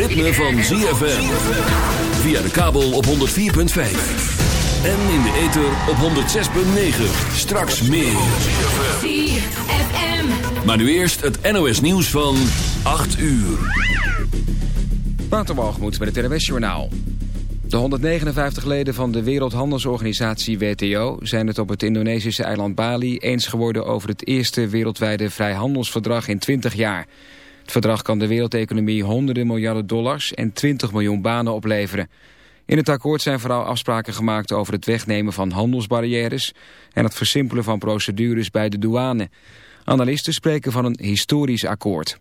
het ritme van ZFM. Via de kabel op 104.5. En in de ether op 106.9. Straks meer. ZFM. Maar nu eerst het NOS nieuws van 8 uur. Waterwalgemoed met het NOS Journaal. De 159 leden van de Wereldhandelsorganisatie WTO zijn het op het Indonesische eiland Bali eens geworden over het eerste wereldwijde vrijhandelsverdrag in 20 jaar. Het verdrag kan de wereldeconomie honderden miljarden dollars en 20 miljoen banen opleveren. In het akkoord zijn vooral afspraken gemaakt over het wegnemen van handelsbarrières en het versimpelen van procedures bij de douane. Analisten spreken van een historisch akkoord.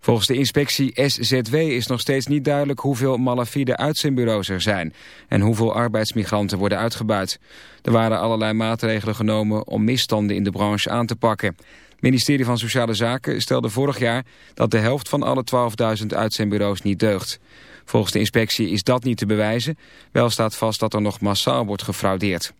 Volgens de inspectie SZW is nog steeds niet duidelijk hoeveel malafide uitzendbureaus er zijn en hoeveel arbeidsmigranten worden uitgebuit. Er waren allerlei maatregelen genomen om misstanden in de branche aan te pakken. Ministerie van Sociale Zaken stelde vorig jaar dat de helft van alle 12.000 uitzendbureaus niet deugt. Volgens de inspectie is dat niet te bewijzen, wel staat vast dat er nog massaal wordt gefraudeerd.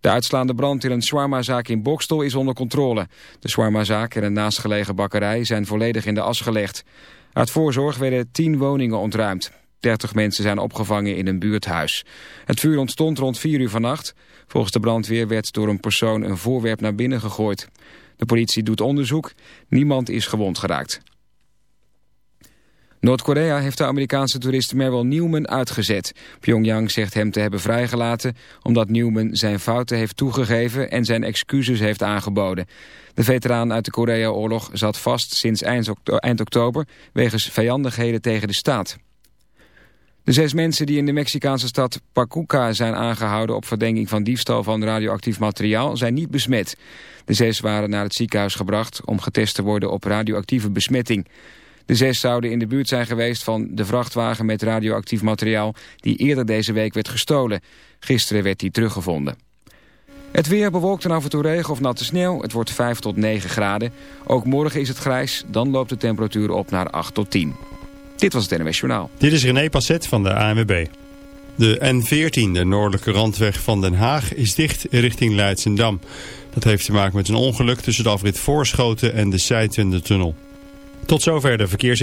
De uitslaande brand in een shawarmazaak in Bokstel is onder controle. De shawarmazaak en een naastgelegen bakkerij zijn volledig in de as gelegd. Uit voorzorg werden tien woningen ontruimd. 30 mensen zijn opgevangen in een buurthuis. Het vuur ontstond rond 4 uur vannacht. Volgens de brandweer werd door een persoon een voorwerp naar binnen gegooid. De politie doet onderzoek. Niemand is gewond geraakt. Noord-Korea heeft de Amerikaanse toerist Merrill Newman uitgezet. Pyongyang zegt hem te hebben vrijgelaten omdat Newman zijn fouten heeft toegegeven en zijn excuses heeft aangeboden. De veteraan uit de Korea-oorlog zat vast sinds eind oktober wegens vijandigheden tegen de staat. De zes mensen die in de Mexicaanse stad Pacuca zijn aangehouden op verdenking van diefstal van radioactief materiaal zijn niet besmet. De zes waren naar het ziekenhuis gebracht om getest te worden op radioactieve besmetting. De zes zouden in de buurt zijn geweest van de vrachtwagen met radioactief materiaal die eerder deze week werd gestolen. Gisteren werd die teruggevonden. Het weer bewolkt en af en toe regen of natte sneeuw. Het wordt 5 tot 9 graden. Ook morgen is het grijs. Dan loopt de temperatuur op naar 8 tot 10. Dit was het NWS Journaal. Dit is René Passet van de ANWB. De N14, de noordelijke randweg van Den Haag, is dicht richting Leidsendam. Dat heeft te maken met een ongeluk tussen de afrit Voorschoten en de tunnel. Tot zover de verkeers...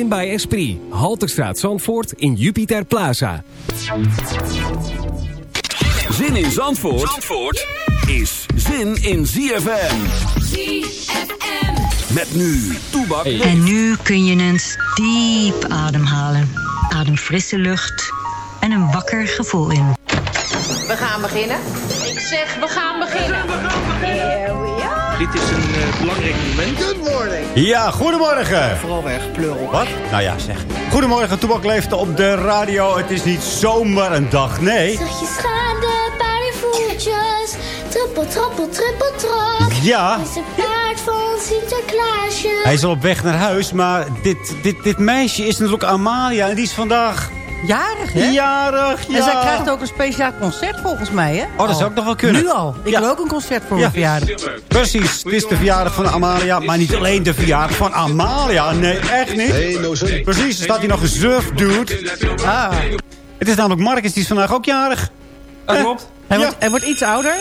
Ocean by Esprit. Halterstraat Zandvoort in Jupiter Plaza. Zin in Zandvoort, Zandvoort is zin in ZFM. ZFM. Met nu, Toebak. En nu kun je eens diep ademhalen. Adem frisse lucht en een wakker gevoel in. We gaan beginnen. Ik zeg, we gaan beginnen. Dit is een eh, belangrijk moment. Good morning. Ja, goedemorgen. Vooral weg, pleuren. Wat? Nou ja, zeg. Goedemorgen, Toebak leeft op de radio. Het is niet zomaar een dag, nee. Zeg je schade, paardenvoetjes. Trippel, trappel, trippel, trap. Ja. Het is een paard van Sinterklaasje. Hij is al op weg naar huis, maar dit, dit, dit meisje is natuurlijk Amalia. En die is vandaag... Jarig, hè? Jarig, ja. En zij krijgt ook een speciaal concert volgens mij, hè? Oh, dat zou ook nog wel kunnen. Nu al. Ik Ja. wil ook een concert voor Ja. mijn verjaardag. Precies, het is de verjaardag van Amalia. Maar niet alleen de verjaardag van Amalia. Nee, echt niet. Precies, er staat hier nog een surf dude. Ah. Het is namelijk Marcus, die is vandaag ook jarig. Dat klopt. Hij, wordt, hij wordt iets ouder.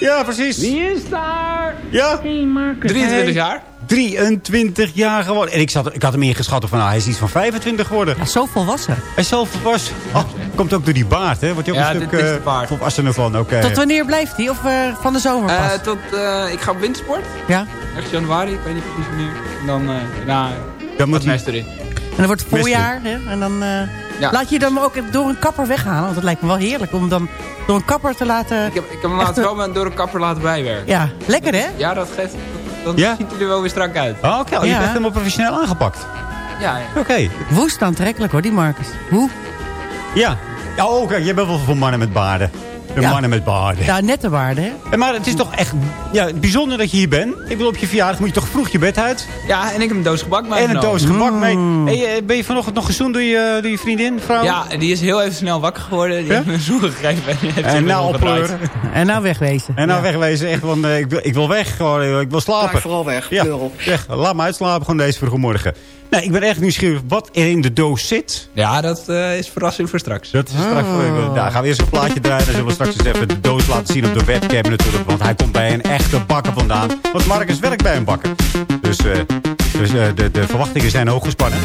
Ja, precies. Wie is daar? Ja. Hey, Marcus. 23 jaar? 23 jaar geworden. En ik, zat, ik had hem ingeschat van, nou, hij is iets van 25 geworden. Ja, zo volwassen. Hij is zo volwassen. Oh, komt ook door die baard, hè? Wordt hij ook Ja, een stuk eh, volwassener van. Oké. Tot wanneer blijft hij? Of eh, van de zomer pas? Eh, tot, eh, ik ga op wintersport. ja. Echt januari, ik weet niet precies wanneer. En dan, eh daarna Dan moet hij erin. En dan wordt het voorjaar. Hè? En dan eh, Ja. laat je dan ook door een kapper weghalen. Want het lijkt me wel heerlijk om dan door een kapper te laten... Ik heb, ik heb hem een- wel door een kapper laten bijwerken. Ja, lekker hè? Ja, dat geeft... Dat Ja? ziet er wel weer strak uit. Oh, Oké, je Ja. bent helemaal professioneel aangepakt. Ja, ja. Oké. Woest aantrekkelijk hoor, die Marcus. Hoe? Ja. Ja, oh, oké. Jij bent wel voor mannen met baarden. De Ja. mannen met baarden. Ja, nette waarde hè? En Maar het is toch echt ja, bijzonder dat je hier bent. Ik wil op je verjaardag moet je toch vroeg je bed uit. Ja, en ik heb een doos gebak En meegenomen. een doos gebak mee. Mm. Hey, eh, ben je vanochtend nog gezoend door je, door je vriendin, vrouw? Ja, die is heel even snel wakker geworden. Die Ja? heeft me een zoen gegeven. En, En nou oppleuren. En nou wegwezen. En nou Ja. wegwezen. Echt, want eh, ik, wil, ik wil weg. Gewoon, eh, ik wil slapen. Blijf vooral weg, Ja, weg. Laat me uitslapen gewoon deze vroege morgen. Nee, ik ben echt nieuwsgierig wat er in de doos zit. Ja, dat eh, is verrassing voor straks. Dat is straks voor Oh. Daar gaan we eerst een plaatje draaien. Dan zullen we straks eens even de doos laten zien op de webcam natuurlijk. Want hij komt bij een echte bakker vandaan. Want Marcus werkt bij een bakker. Dus, eh, dus eh, de, de verwachtingen zijn hoog gespannen.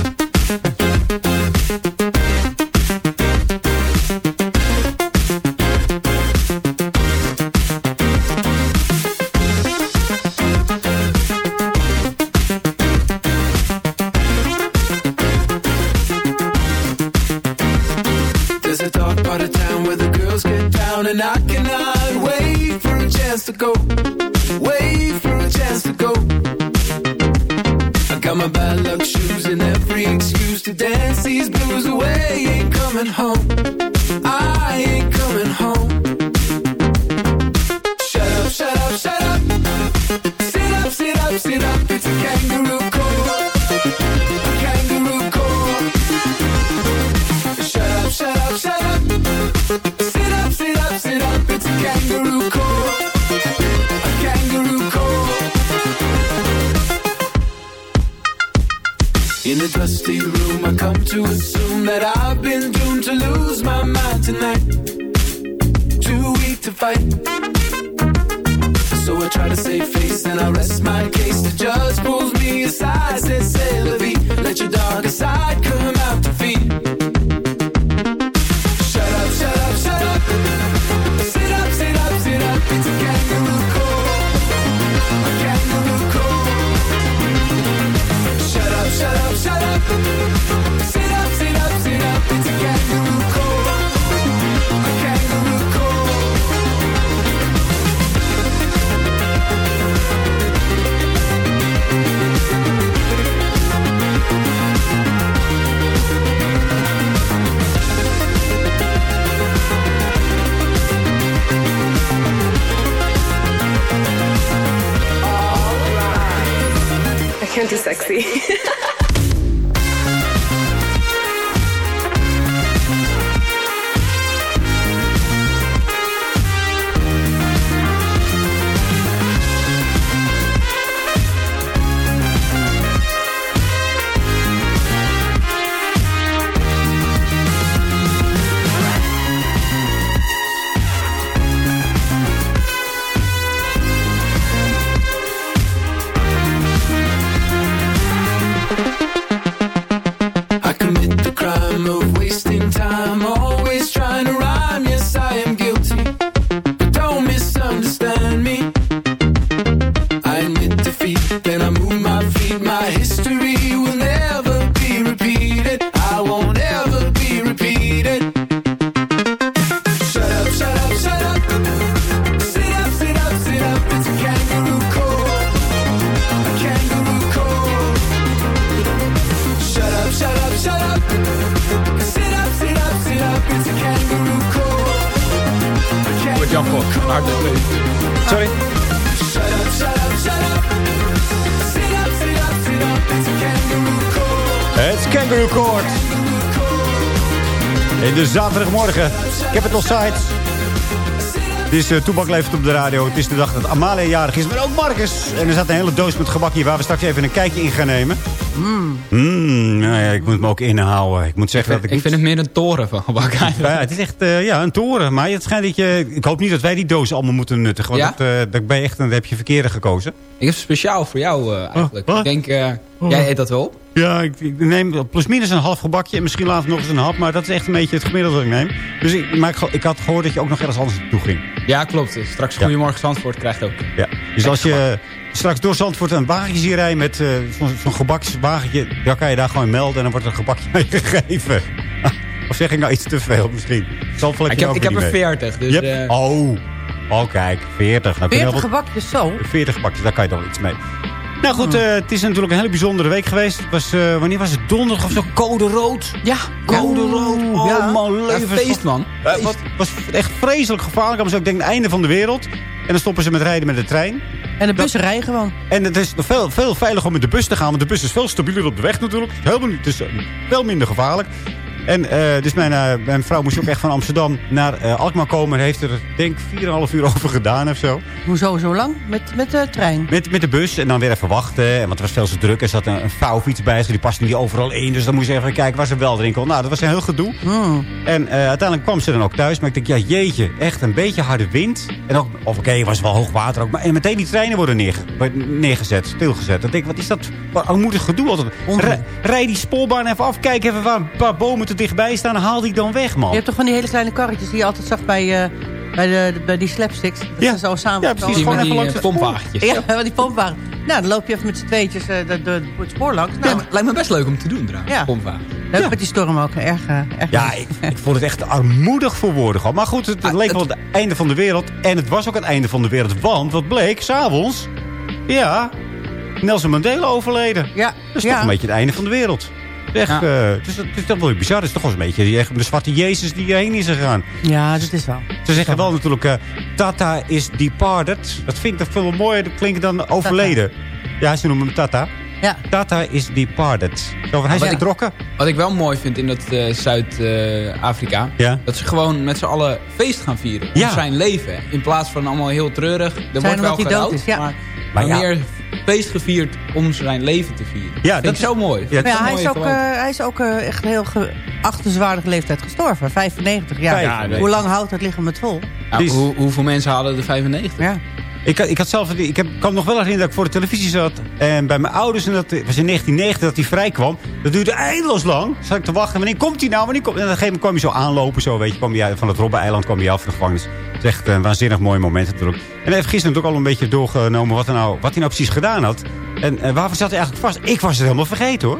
To go. Wait for a chance to go. I got my bad luck shoes and every excuse to dance these blues away. Ain't coming home. Is uh, Toebak leeft op de radio. Het is de dag dat Amalia jarig is, maar ook Marcus. En er staat een hele doos met gebak hier waar we straks even een kijkje in gaan nemen. Mm. Mm, nou ja, ik moet me ook inhouden. Ik moet zeggen dat ik Ik vind het meer een toren van gebak eigenlijk. Ja, het is echt uh, ja, een toren. Maar het schijnt dat je... Ik hoop niet dat wij die doos allemaal moeten nuttigen. Want Ja? dat, uh, dat ben je echt, dan heb je verkeerde gekozen. Ik heb speciaal voor jou uh, eigenlijk. Ik denk, Oh. jij eet dat wel op? Ja, ik, ik neem plus minus een half gebakje. En misschien later nog eens een hap. Maar dat is echt een beetje het gemiddelde dat ik neem. Dus ik, maar ik, ik had gehoord dat je ook nog ergens anders naartoe ging. Ja, klopt. Straks Goedemorgen Zandvoort krijgt ook. Ja. Dus als je straks door Zandvoort een wagentje ziet rijden met uh, zo'n zo gebakswagentje... dan kan je daar gewoon melden en dan wordt er een gebakje mee gegeven. of zeg ik nou iets te veel misschien? Zandvoort heb ik heb, ook ik heb er mee. 40, dus... Je hebt- eh, oh. oh, kijk, 40. Nou, kun je 40 wel- gebakjes zo. 40 gebakjes, daar kan je toch wel iets mee. Nou goed, eh, het is natuurlijk een hele bijzondere week geweest. Het was, eh, wanneer was het? Donderdag of zo? Code rood. Ja, Code rood. Oh, ja. man, ja, leven. feest, man. Eh, Het was, was echt vreselijk gevaarlijk. Dat was ook denk ik het einde van de wereld. En dan stoppen ze met rijden met de trein. En de bussen rijden gewoon. En het is veel, veel veiliger om met de bus te gaan. Want de bus is veel stabieler op de weg natuurlijk. Het is, helemaal niet, het is eh, wel minder gevaarlijk. En eh, dus mijn, eh, mijn vrouw moest ook echt van Amsterdam naar eh, Alkmaar komen. En heeft er denk ik 4,5 uur over gedaan of zo. Hoezo zo lang? Met, met de trein. Met, met de bus en dan weer even wachten. En Want het was veel te druk. Er zat een, een vouwfiets bij. Die paste niet overal in. Dus dan moest je even kijken waar ze wel erin kon. Nou, dat was een heel gedoe. Hmm. En uiteindelijk kwam ze dan ook thuis. Maar ik denk, ja jeetje, echt een beetje harde wind. En ook, of oké, was wel hoog water ook. Maar en meteen die treinen worden neerge, neergezet, stilgezet. Dan denk ik, wat is dat? Wat een moedig gedoe altijd. Rij, rij die spoorbaan even af. Kijk even waar een paar bomen te dichtbij staan. Haal die dan weg, man. Je hebt toch van die hele kleine karretjes die je altijd zag bij, eh, bij, de, bij die slapsticks. Dat Ja. ze zo samen Ja, precies. Die Gewoon even die langs eh, het spoor. pompwagentjes. Ja, die pompwagen. Nou, dan loop je even met z'n tweetjes eh, de, de, het spoor langs. Nou, Ja, lijkt me best leuk om te doen trouwens. Ja. Pompwagen. leuk met die storm ook. Erg, eh, erg Ja, ik, ik vond het echt armoedig voor woorden. Maar goed, het, het Ah, leek wel het- het einde van de wereld. En het was ook het einde van de wereld. Want, wat bleek, s'avonds... Ja, Nelson Mandela overleden. Ja, Dat is ja. toch een beetje het einde van de wereld. Echt, Ja. eh, het, is, het is toch wel bizar. Het is toch wel een beetje echt de zwarte Jezus die heen is gegaan. Ja, dat is wel. Ze zeggen wel natuurlijk, eh, Tata is departed. Dat vind ik toch veel mooier klinken dan overleden. Ja, ze noemen hem Tata. Ja. Tata is departed. Zo, hij is wat ik- vertrokken. Wat ik wel mooi vind in dat eh, Zuid-Afrika... Ja. dat ze gewoon met z'n allen feest gaan vieren. Om Ja. zijn leven. In plaats van allemaal heel treurig. Er wordt wel gerouwd, ja. maar, Maar ja. meer feest gevierd om zijn leven te vieren. Ja, dat is- zo mooi. Ja, Zo'n hij is ook, gewoonte. eh, hij is ook eh, echt heel geachtenswaardige leeftijd gestorven. 95 jaar. Ja. Hoe lang houdt het lichaam het vol? Hoe, hoeveel mensen hadden de 95? Ja. Ik, ik had zelf, ik heb, kan me nog wel herinneren dat ik voor de televisie zat. En bij mijn ouders, en dat was in 1990 dat hij vrij kwam. Dat duurde eindeloos lang. Zat ik te wachten. Wanneer komt hij nou? Wanneer komt... En op een gegeven moment kwam hij zo aanlopen. Zo, weet je, kwam hij van het Robben-eiland kwam hij af de gevangenis. Het is echt een waanzinnig mooi moment natuurlijk. En hij heeft gisteren natuurlijk al een beetje doorgenomen wat, er nou, wat hij nou precies gedaan had. En waarvoor zat hij eigenlijk vast? Ik was het helemaal vergeten hoor.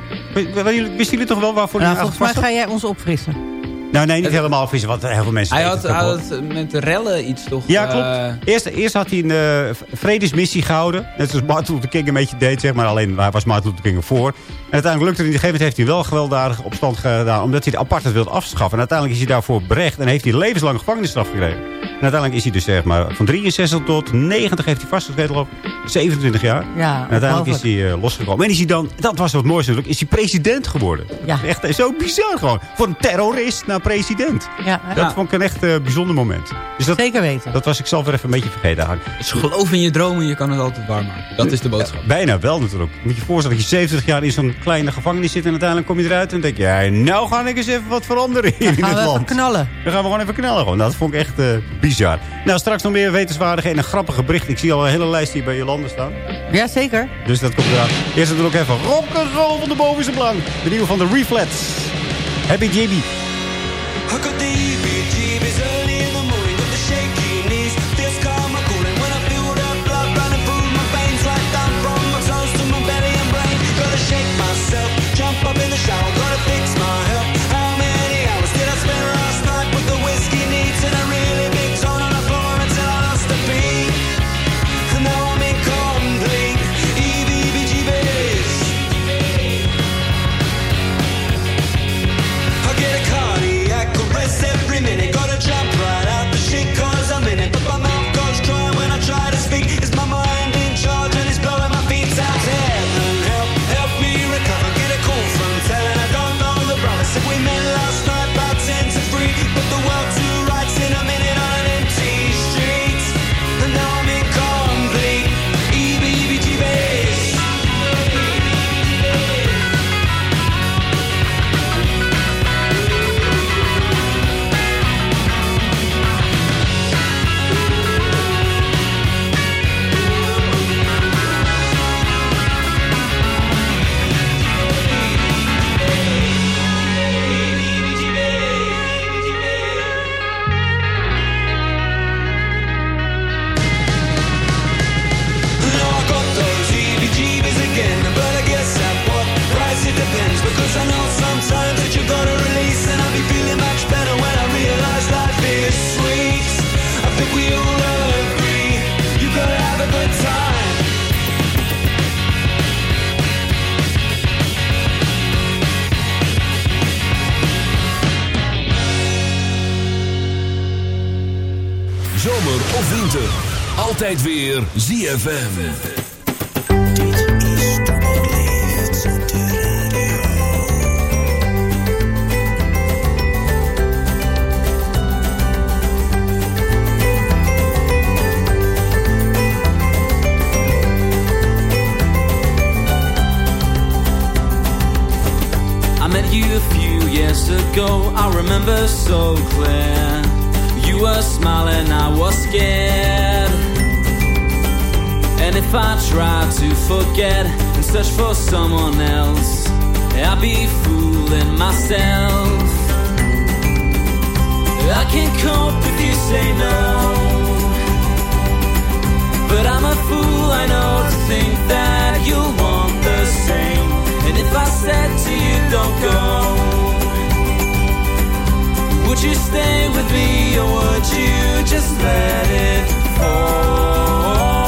Wisten jullie toch wel waarvoor Nou, hij volgens mij ga jij ons opfrissen. Nou nee, niet helemaal. Want heel veel mensen Hij had, had met de rellen iets toch... Ja, eh, klopt. Eerst, eerst had hij een eh, vredesmissie gehouden. Net zoals Martin Luther King een beetje deed, zeg maar. Alleen waar was Martin Luther King ervoor. En uiteindelijk lukte het. In een gegeven moment heeft hij wel gewelddadige opstand gedaan. Omdat hij de apartheid wilde afschaffen. En uiteindelijk is hij daarvoor berecht. En heeft hij levenslange gevangenisstraf gekregen. En uiteindelijk is hij dus zeg maar van 63 tot 90 heeft hij vastgezeten ik. 27 jaar. Ja, en uiteindelijk is hij eh, losgekomen. En is hij dan, dat was wat mooiste natuurlijk, is hij president geworden. Ja. Echt eh, zo bizar gewoon. Voor een terrorist naar president. Ja, Dat vond ik een echt eh, bijzonder moment. Dus dat, zeker weten. dat was ik zelf weer even een beetje vergeten eigenlijk. Dus geloof in je dromen, je kan het altijd warm maken. Dat is de boodschap. Bijna wel natuurlijk. Moet je voorstellen dat je 70 jaar in zo'n kleine gevangenis zit... en uiteindelijk kom je eruit en denk je... Ja, nou ga ik eens even wat veranderen hier in Gaan het we even land. knallen. Dan gaan we gewoon even knallen. Gewoon. Dat vond ik echt eh, bizar. Nou, straks nog meer wetenswaardige en een grappige bericht. Ik zie al een hele lijst hier bij je landen staan. Ja, zeker. Dus dat komt eraan. Eerst natuurlijk even rock'n'roll van de bovenste plank. De nieuwe van de Reflets. Happy JB. ZFM. I met you a few years ago, I remember so clear. You were smiling, I was scared. And if I try to forget and search for someone else, I'll be fooling myself. I can't cope if you say no. But I'm a fool, I know, to think that you'll want the same. And if I said to you, don't go, would you stay with me or would you just let it fall?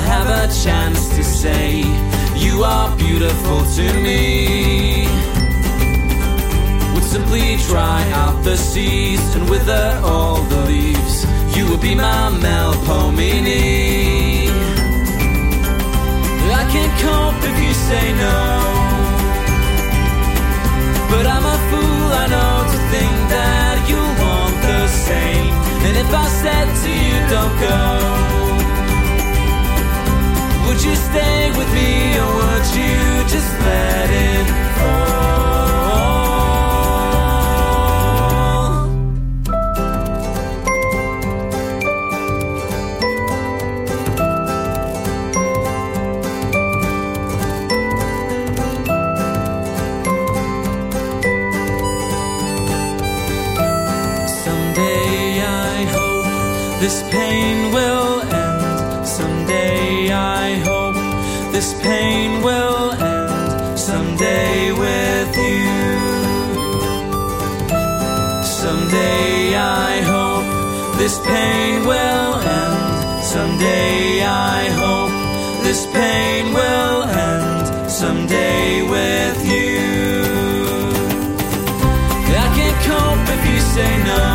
Have a chance to say you are beautiful to me. Would simply dry out the seas and wither all the leaves. You would be my Melpomene. I can't cope if you say no. But I'm a fool, I know, to think that you want the same. And if I said to you, don't go, would you stay with me or would you just let it fall? This pain will end. Someday I hope this pain will end. Someday with you. I can't cope if you say no.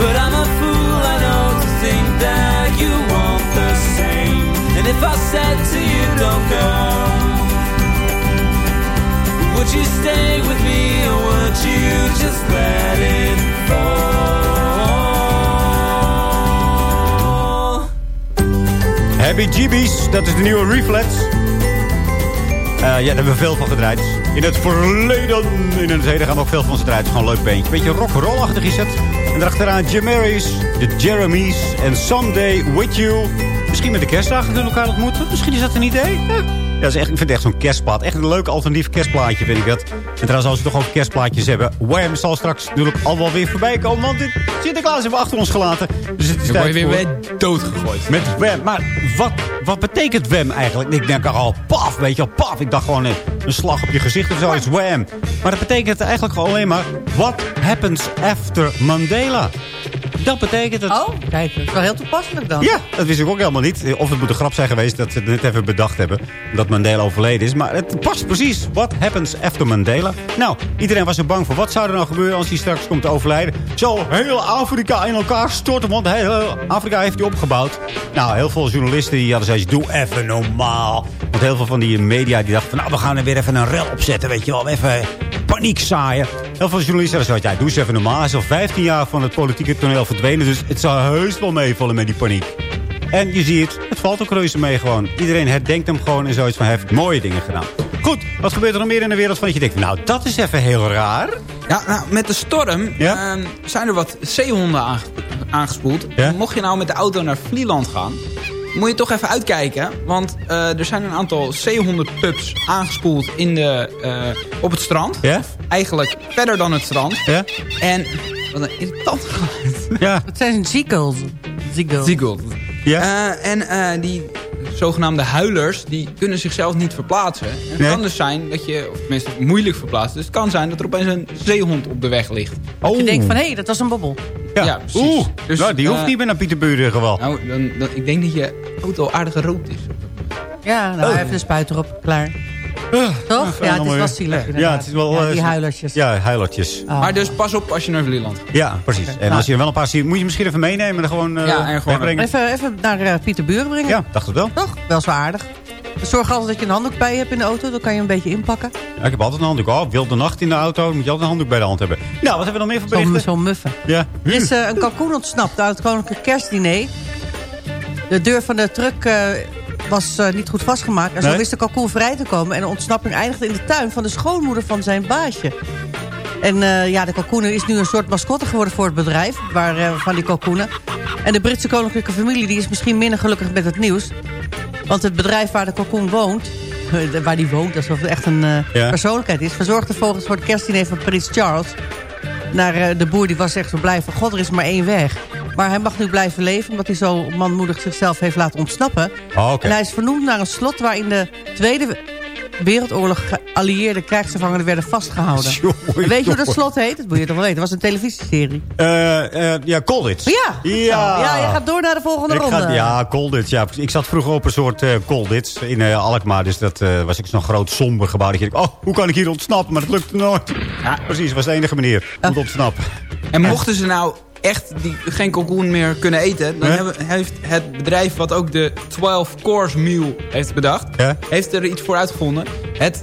But I'm a fool, I know, to think that you want the same. And if I said to you, don't go, would you stay with me or would you just let it fall? Happy GB's, dat is de nieuwe Reflex. Eh, ja, daar hebben we veel van gedraaid. In het verleden, in het heden gaan we ook veel van ze draaien. Het is gewoon een leuk beentje. Beetje rock'n'roll-achtig is het. En daarachteraan Jim Marys, de Jeremy's en Someday With You. Misschien met de kerstdagen kunnen we elkaar ontmoeten. Misschien is dat een idee. Ja. Is echt, ik vind het echt zo'n kerstplaat. Echt een leuk alternatief kerstplaatje vind ik dat. En trouwens, als we toch ook kerstplaatjes hebben... Wham zal straks natuurlijk al wel weer voorbij komen. Want dit Sinterklaas hebben we achter ons gelaten. Dus het is Dan word tijd je weer voor- doodgegooid. met Wham. Maar wat, wat betekent Wham eigenlijk? Ik denk al, paf, weet je wel, paf. Ik dacht gewoon eh, een slag op je gezicht of zo is Wham. Maar dat betekent eigenlijk gewoon alleen maar... What happens after Mandela? Dat betekent het. Oh, kijk, dat is wel heel toepasselijk dan. Ja, dat wist ik ook helemaal niet. Of het moet een grap zijn geweest dat ze het net even bedacht hebben. Dat Mandela overleden is. Maar het past precies. What happens after Mandela? Nou, iedereen was er bang voor. Wat zou er nou gebeuren als hij straks komt te overlijden? Zo heel Afrika in elkaar storten. Want heel Afrika heeft hij opgebouwd. Nou, heel veel journalisten die hadden zoiets. Doe even normaal. Want heel veel van die media die dachten van... Nou, we gaan er weer even een rel opzetten. Weet je wel, even paniek zaaien. Heel veel journalisten zoiets. Ja, doe eens even normaal. Hij is al 15 jaar van het politieke toneel verdwenen. Dus het zal heus wel meevallen met die paniek. En je ziet, het valt ook reuze mee gewoon. Iedereen herdenkt hem gewoon en zoiets van, hij heeft mooie dingen gedaan. Goed, wat gebeurt er nog meer in de wereld van dat je denkt, nou, dat is even heel raar. Ja, nou, met de storm ehm, zijn er wat zeehonden aange- aangespoeld. Mocht je nou met de auto naar Vlieland gaan... moet je toch even uitkijken. Want eh, er zijn een aantal zeehondenpups aangespoeld in de, eh, op het strand. Eigenlijk verder dan het strand. En wat een irritant geluid. Ja. Het zijn ziekels. Ziekels. Ziegel. Ja. en eh, die zogenaamde huilers, die kunnen zichzelf niet verplaatsen. En het Nee. kan dus zijn dat je, of tenminste moeilijk verplaatsen. Dus het kan zijn dat er opeens een zeehond op de weg ligt. Dat je denkt van, hé, dat was een bobbel. Ja, precies. Oeh, Dus, nou, die hoeft eh, niet meer naar Pieterburen wel. Nou, dan, dan, ik denk dat je auto aardig rood is. Ja, nou, Oh. even de spuit erop, klaar. Toch? Ja, het is wel zielig Ja, inderdaad. het is wel... Ja, eh, die huilertjes. Ja, huilertjes. Ah. Maar dus pas op als je naar Vlieland gaat. Ja, precies. En Nou. als je er wel een paar ziet, moet je misschien even meenemen en gewoon, eh, Ja, en gewoon-. Even, even naar uh, Pieter Buren brengen. Ja, dacht het wel. Toch? Wel zo aardig. Zorg altijd dat je een handdoek bij je hebt in de auto. Dan kan je een beetje inpakken. Ja, ik heb altijd een handdoek. Oh, wilde nacht in de auto, dan moet je altijd een handdoek bij de hand hebben. Nou, wat hebben we nog meer voor Zo'n berichten? zo muffen. Ja. Er is eh, een kalkoen ontsnapt uit het koninklijke kerstdiner. De deur van de truck eh, was eh, niet goed vastgemaakt. En zo Nee? wist de kalkoen vrij te komen. En de ontsnapping eindigde in de tuin van de schoonmoeder van zijn baasje. En eh, ja, de kalkoen is nu een soort mascotte geworden voor het bedrijf. Waar, eh, van die kalkoenen. En de Britse koninklijke familie die is misschien minder gelukkig met het nieuws. Want het bedrijf waar de kalkoen woont... waar die woont, alsof het echt een Ja. persoonlijkheid is... verzorgde volgens voor het kerstdiner van prins Charles naar de boer die was echt zo blij van... God, er is maar één weg. Maar hij mag nu blijven leven... omdat hij zo manmoedig zichzelf heeft laten ontsnappen. Oh, oké. En hij is vernoemd naar een slot... waar in de Tweede Wereldoorlog geallieerde krijgsgevangenen werden vastgehouden. Jongen, Weet je hoe dat slot heet? Dat moet je toch wel weten. Het was een televisieserie. Eh, eh, ja, Colditz. Ja, Ja. ja, je gaat door naar de volgende Ik ronde. ga, ja, Colditz. Ja. Ik zat vroeger op een soort eh Colditz in eh, Alkmaar. Dus dat eh, was ik zo'n groot somber gebouw. Dat je oh, hoe kan ik hier ontsnappen? Maar dat lukte nooit. Ja, precies. Dat was de enige manier om te ontsnappen. En mochten ze nou echt die, geen kalkoen meer kunnen eten... dan Ja. hebben, heeft het bedrijf wat ook de 12-course meal heeft bedacht... Ja. heeft er iets voor uitgevonden. Het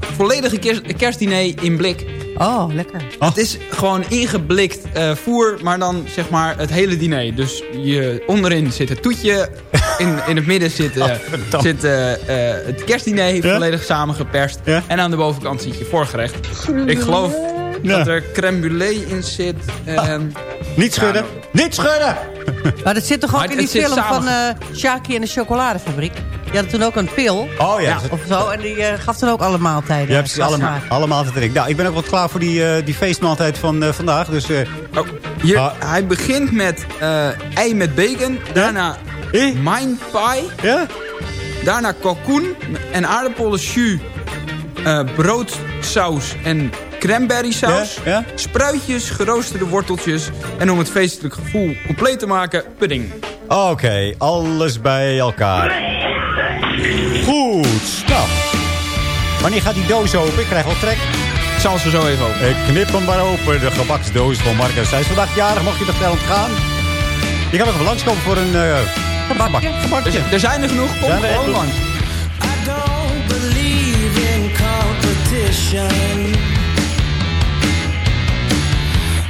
volledige kerst, kerstdiner in blik. Oh, lekker. Het is gewoon ingeblikt eh, voer, maar dan zeg maar het hele diner. Dus je, onderin zit het toetje, in, in het midden zit, eh, zit eh, het kerstdiner Ja. volledig samengeperst. Ja. En aan de bovenkant zit je voorgerecht. Ik geloof Ja. dat er crème brûlée in zit. En, Niet schudden. Niet schudden! Maar dat zit toch ook Maar in die film samen- van eh Shaki en de chocoladefabriek? Die had toen ook een pil. Oh ja. Of zo. En die eh, gaf toen ook alle maaltijden. Ja, precies. Allemaal, allemaal te drinken. Nou, ik ben ook wel klaar voor die, eh, die feestmaaltijd van eh, vandaag. Dus eh, oh, hier, Ah. Hij begint met eh, ei met bacon. Daarna Eh? mine pie. ja? Daarna kalkoen en aardappelen jus, eh, broodsaus en cranberry saus. Ja, ja. Spruitjes, geroosterde worteltjes. En om het feestelijk gevoel compleet te maken, pudding. Oké, alles bij elkaar. Goed. Nou, wanneer gaat die doos open? Ik krijg wel trek. Ik zal ze zo even open. Ik knip hem maar open. De gebaksdoos van Marcus. Hij is vandaag jarig, mocht je nog wel ontgaan. Je kan nog even langskomen voor een uh, gebakje. gebakje. Er, er zijn er genoeg, kom er gewoon langs. I don't believe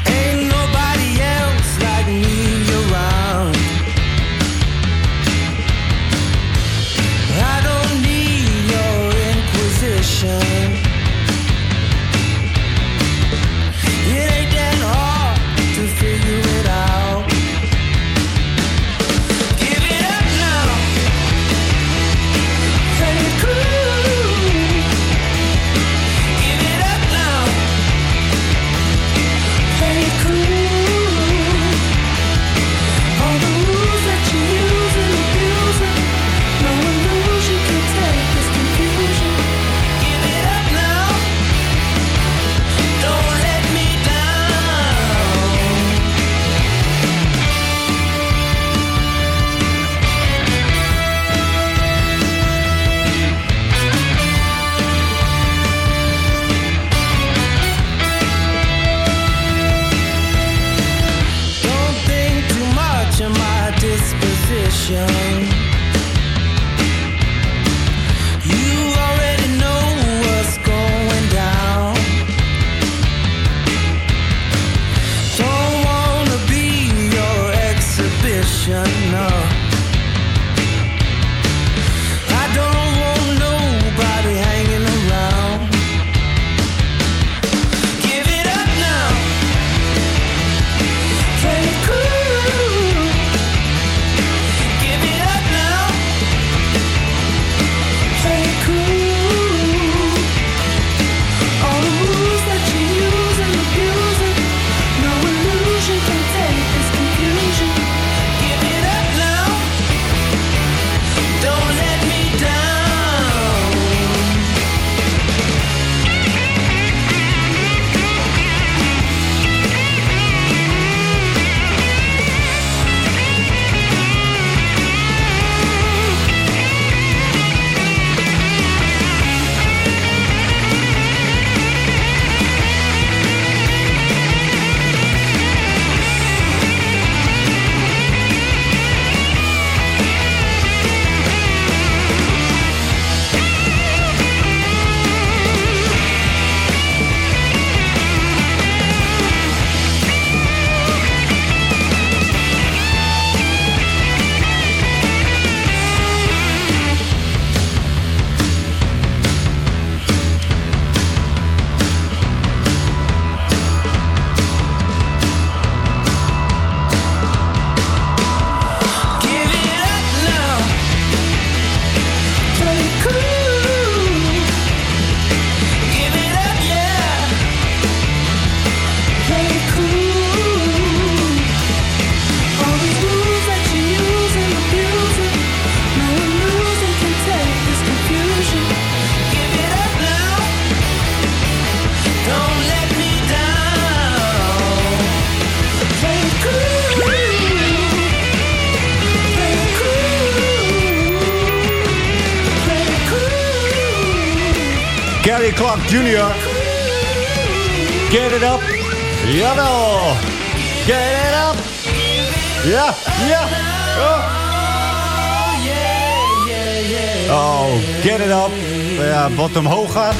Ain't nobody else like me around. I don't need your inquisition. Gary Clark Jr. Get it up. Jawel. Get it up. Ja, ja. Oh. Oh, get it up. Ja, wat omhoog gaat,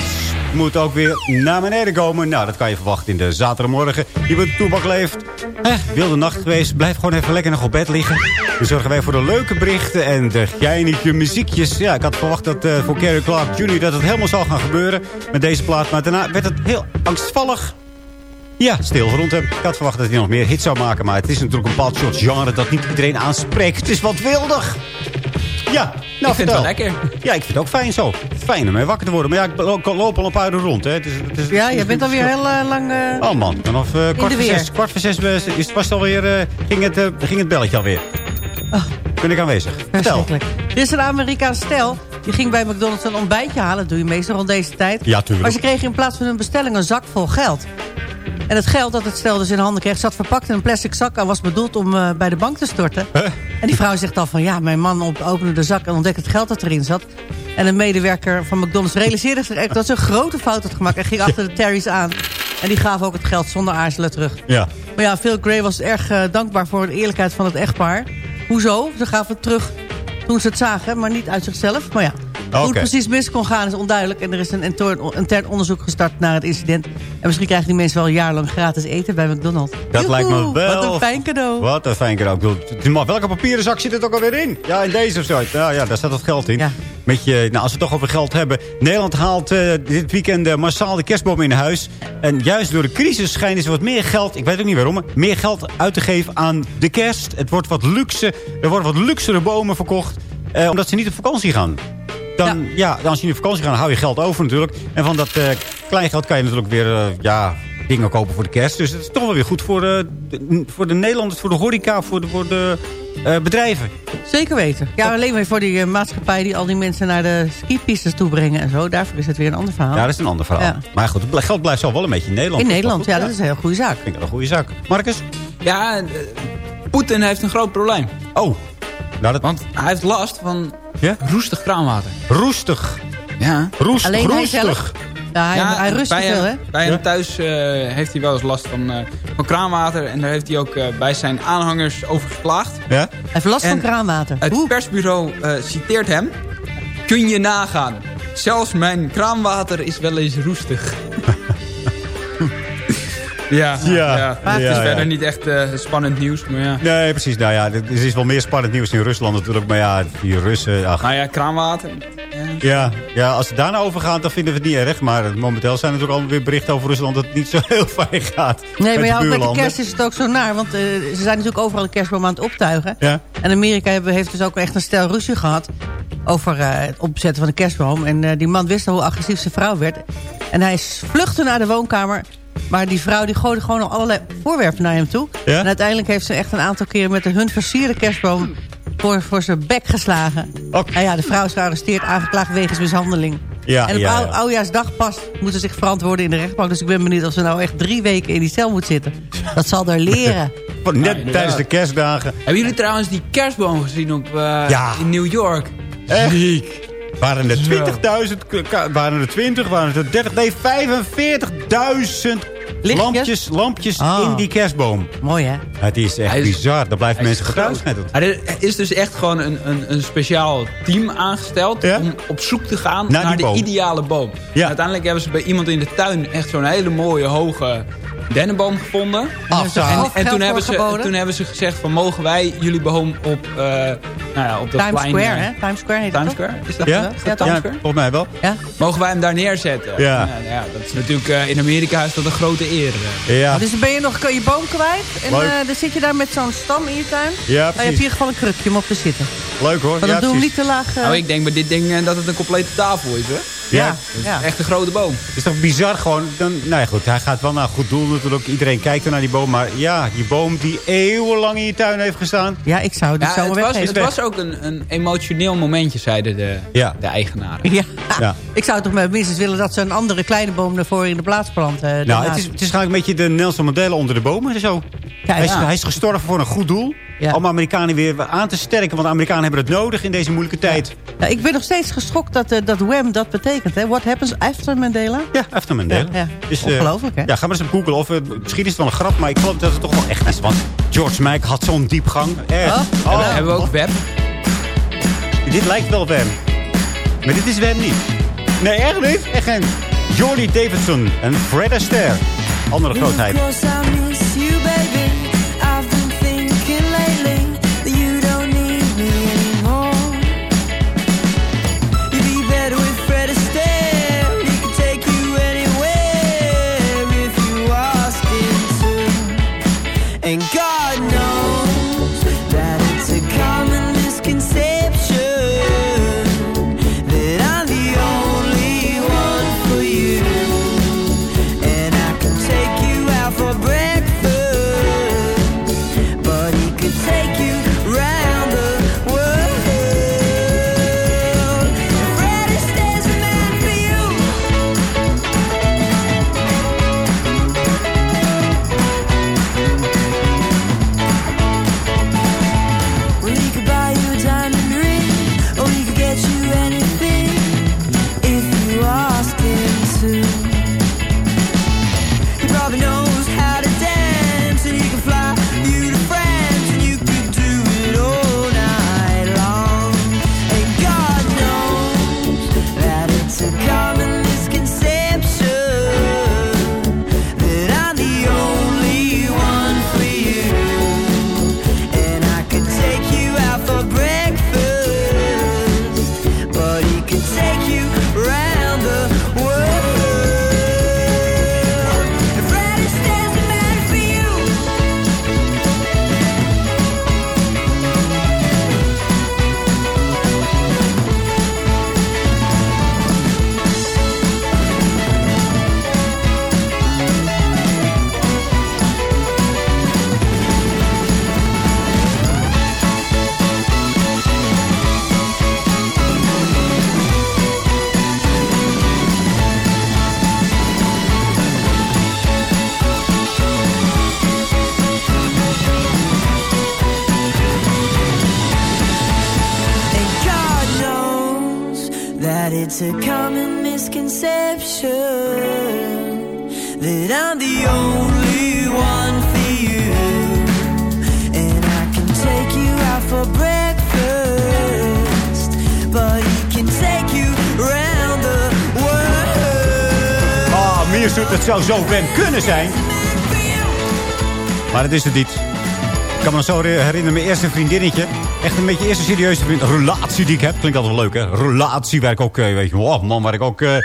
moet ook weer naar beneden komen. Nou, dat kan je verwachten in de zaterdagmorgen. Die met toebak leeft. Eh, wilde nacht geweest. Blijf gewoon even lekker nog op bed liggen. Dan zorgen wij voor de leuke berichten en de geinige muziekjes. Ja, ik had verwacht dat eh, voor Gary Clark Jr. dat het helemaal zou gaan gebeuren met deze plaat. Maar daarna werd het heel angstvallig. Ja, stil rond hem. Ik had verwacht dat hij nog meer hits zou maken. Maar het is natuurlijk een bepaald soort genre dat niet iedereen aanspreekt. Het is wat wildig. Ja, nou ik vind het wel lekker. Ja, ik vind het ook fijn zo. Fijn om mee wakker te worden. Maar ja, ik loop, loop al een paar uur rond. Hè. Het is, het is, ja, je bent alweer heel uh, lang... Uh, oh man, vanaf uh, kwart, voor zes, kwart voor zes is het vast alweer, ging, het, ging het belletje alweer. Oh. Ben ik aanwezig. Vertel. Er is een Amerikaans stel. Die ging bij McDonald's een ontbijtje halen. Dat doe je meestal rond deze tijd. Ja, tuurlijk. Maar ze kregen in plaats van hun bestelling een zak vol geld. En het geld dat het stel dus in handen kreeg... zat verpakt in een plastic zak en was bedoeld om uh, bij de bank te storten. Huh? En die vrouw zegt al van... ja, mijn man op, opende de zak en ontdekte het geld dat erin zat. En een medewerker van McDonald's realiseerde zich echt... dat ze een grote fout had gemaakt en ging achter de Terry's aan. En die gaven ook het geld zonder aarzelen terug. Ja. Maar ja, Phil Gray was erg uh, dankbaar voor de eerlijkheid van het echtpaar. Hoezo? Ze gaven het terug toen ze het zagen, maar niet uit zichzelf. Maar ja, hoe het precies mis kon gaan is onduidelijk. En er is een intern onderzoek gestart naar het incident. En misschien krijgen die mensen wel een jaar lang gratis eten bij McDonald's. Dat Joehoe, lijkt me wel... Wat een fijn cadeau. Wat een fijn cadeau. Ik bedoel, welke papieren zak zit het ook alweer in? Ja, in deze of zo. Nou ja, daar staat het geld in. Ja. Met je, nou, als we het toch over geld hebben. Nederland haalt uh, dit weekend uh, massaal de kerstboom in huis. En juist door de crisis schijnen ze wat meer geld... Ik weet ook niet waarom. Meer geld uit te geven aan de kerst. Het wordt wat luxe. Er worden wat luxere bomen verkocht. Uh, omdat ze niet op vakantie gaan. Dan, ja. ja. als je niet op vakantie gaat, dan hou je geld over natuurlijk. En van dat uh, kleingeld kan je natuurlijk weer uh, ja, dingen kopen voor de kerst. Dus het is toch wel weer goed voor, uh, de, voor de Nederlanders, voor de horeca, voor de, voor de bedrijven. Zeker weten. Ja, alleen maar voor die maatschappij die al die mensen naar de skipistes toe brengen en zo. Daarvoor is het weer een ander verhaal. Ja, dat is een ander verhaal. Ja. Maar goed, het geld blijft zo wel een beetje in Nederland. In Nederland, ja, dat is een heel goede zaak. Ik vind dat een goede zaak. Marcus? Ja, Poetin heeft een groot probleem. Oh. Nou, dat... Want hij heeft last van ja? roestig kraanwater. Roestig? Ja. Roest, Alleen roestig. Ja, hij, ja, hij rust te veel, hè? Bij hem thuis uh, heeft hij wel eens last van, uh, van kraanwater. En daar heeft hij ook uh, bij zijn aanhangers over geklaagd. Ja? Hij heeft last en van kraanwater. Het Oeh. persbureau citeert hem. Kun je nagaan. Zelfs mijn kraanwater is wel eens roestig. Ja, ja, ja. het is ja, verder niet echt uh, spannend nieuws. Maar ja. Nee, precies. Nou ja, er is wel meer spannend nieuws in Rusland natuurlijk. Maar ja, die Russen... Ach. Nou ja, kraanwater. Ja, ja, als het daar nou over gaat, dan vinden we het niet erg. Maar momenteel zijn er natuurlijk alweer berichten over Rusland... dat het niet zo heel fijn gaat. Nee, maar ja, met de kerst is het ook zo naar. Want uh, ze zijn natuurlijk overal de kerstboom aan het optuigen. Ja. En Amerika heeft dus ook echt een stel ruzie gehad... over uh, het opzetten van de kerstboom. En uh, die man wist al hoe agressief zijn vrouw werd. En hij vluchtte naar de woonkamer... Maar die vrouw die gooide gewoon al allerlei voorwerpen naar hem toe. Ja? En uiteindelijk heeft ze echt een aantal keren met de hun versierde kerstboom voor, voor zijn bek geslagen. Okay. En ja, de vrouw is gearresteerd, aangeklaagd wegens mishandeling. Ja, en op ja, ja. oudjaarsdag pas moeten ze zich verantwoorden in de rechtbank. Dus ik ben benieuwd of ze nou echt drie weken in die cel moet zitten. Dat zal er leren. Net ja, tijdens de kerstdagen. Hebben jullie trouwens die kerstboom gezien op, uh, ja. in New York? Ziek. Waren er 20.000, waren er 20, waren er 30, nee 45.000 lampjes, lampjes oh. in die kerstboom. Mooi hè? Het is echt is- bizar, daar blijven mensen getrouwd met het. Er is dus echt gewoon een, een, een speciaal team aangesteld... Ja? om op zoek te gaan Naar de boom. ideale boom. Ja. Uiteindelijk hebben ze bij iemand in de tuin... echt zo'n hele mooie, hoge dennenboom gevonden. Afzagen. En, en toen, hebben ze, toen hebben ze gezegd van... mogen wij jullie boom op, eh nou ja, op dat Times plein... Square eh, hè? Times Square heet Times? Square? Is dat, Ja? eh, is dat Ja, Times Square? volgens mij wel. Ja? Mogen wij hem daar neerzetten? Ja. Nou ja, dat is natuurlijk... eh, in Amerika is dat een grote eer. Ja, Dus dan ben je nog je boom kwijt. En eh, dan zit je daar met zo'n stam in je tuin. ja Nou, je hebt in precies. ieder geval een krukje om op te zitten. Leuk hoor. Maar Ja, dan doen we precies. niet te laag. Nou, ik denk bij dit ding dat het een complete tafel is, hoor. Ja, ja. Echt een grote boom. Het is toch bizar gewoon. Dan, nou ja, goed, hij gaat wel naar een goed doel natuurlijk. Iedereen kijkt er naar die boom. Maar ja, die boom die eeuwenlang in je tuin heeft gestaan. Ja, ik zou die Ja, zomaar het, was, weggeven. het was ook een, een emotioneel momentje, zeiden de, Ja. de eigenaren. Ja. Ja. ik zou toch maar minstens willen dat ze een andere kleine boom ervoor in de plaats planten. eh, Nou, daarnaast. het is, het is eigenlijk een beetje de Nelson Mandela onder de bomen. Zo. Kijk, hij, is, ja. hij is gestorven voor een goed doel. Om Amerikanen weer aan te sterken. Want de Amerikanen hebben het nodig in deze moeilijke tijd. Ja, ik ben nog steeds geschokt dat, eh, dat WHAM dat betekent. Hè? What happens after Mandela? Ja, after Mandela. Ja, ja. Dus, eh, Ongelooflijk, hè? Ja, ga maar eens op Google. Of, eh, misschien is het wel een grap, maar ik geloof dat het toch wel echt is. Want George Michael had zo'n diepgang. Echt. Oh, en dan hebben we ook web. Dit lijkt wel Wem. Maar dit is Wem niet. Nee, echt niet. Echt geen. Jordy Davidson en Fred Astaire. Andere grootheid. God misconception that I'm the only one for you. And I can take you out for breakfast, but he can take you round the world. Ah, meer zoet. Het zou zo Wem kunnen zijn. Maar dat is het niet. Kan me zo herinneren, mijn eerste vriendinnetje. Echt een beetje eerste serieuze vriend, relatie die ik heb. Klinkt altijd wel leuk, hè? Relatie waar ik ook, eh, weet je, oh man, waar ik ook... eh,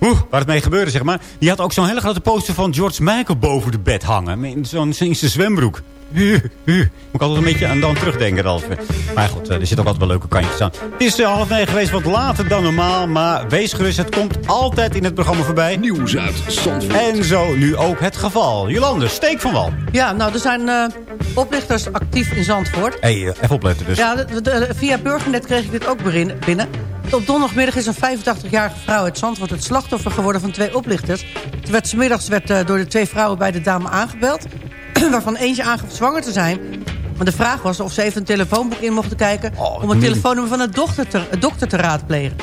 Oeh, waar het mee gebeurde, zeg maar. Die had ook zo'n hele grote poster van George Michael boven de bed hangen. Zo'n in zijn zwembroek. Uh, uh. Moet ik altijd een beetje aan dan terugdenken. Altijd. Maar goed, eh, er zit ook altijd wel leuke kantjes aan. Het is eh, half negen geweest, wat later dan normaal. Maar wees gerust, het komt altijd in het programma voorbij. Nieuws uit Zandvoort. En zo nu ook het geval. Jolande, steek van wal. Ja, nou, er zijn eh, oplichters actief in Zandvoort. Hé, hey, even opletten dus. Ja, de- de- via Burgernet kreeg ik dit ook binnen- binnen. Op donderdagmiddag is een 85-jarige vrouw uit Zandvoort het slachtoffer geworden van twee oplichters. Ze werd, 's middags werd eh, door de twee vrouwen bij de dame aangebeld. waarvan eentje aangaf zwanger te zijn. Maar de vraag was of ze even een telefoonboek in mochten kijken... om het telefoonnummer van de dokter te, het dokter te raadplegen.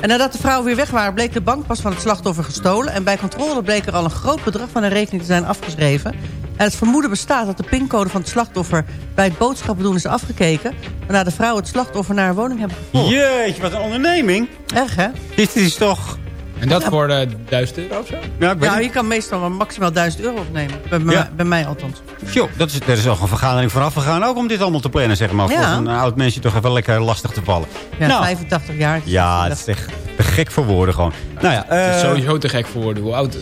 En nadat de vrouwen weer weg waren, bleek de bankpas van het slachtoffer gestolen. En bij controle bleek er al een groot bedrag van de rekening te zijn afgeschreven. En het vermoeden bestaat dat de pincode van het slachtoffer... bij het boodschappen doen is afgekeken... waarna de vrouw het slachtoffer naar haar woning hebben gevolgd. Jeetje, wat een onderneming. Erg, hè? Dit is toch... En dat voor uh, 1000 euro of zo? Ja, ik weet Ja, niet. je kan meestal maar maximaal 1000 euro opnemen. Bij, mij- Ja. bij mij althans. Yo, dat is, er is al een vergadering vooraf gegaan. Ook om dit allemaal te plannen, zeg maar. Ja. Voor een oud mensje toch even lekker lastig te vallen. Ja, nou, 85 jaar. ja, het is echt te gek voor woorden gewoon. Nou ja, Het is eh, sowieso te gek voor woorden hoe oud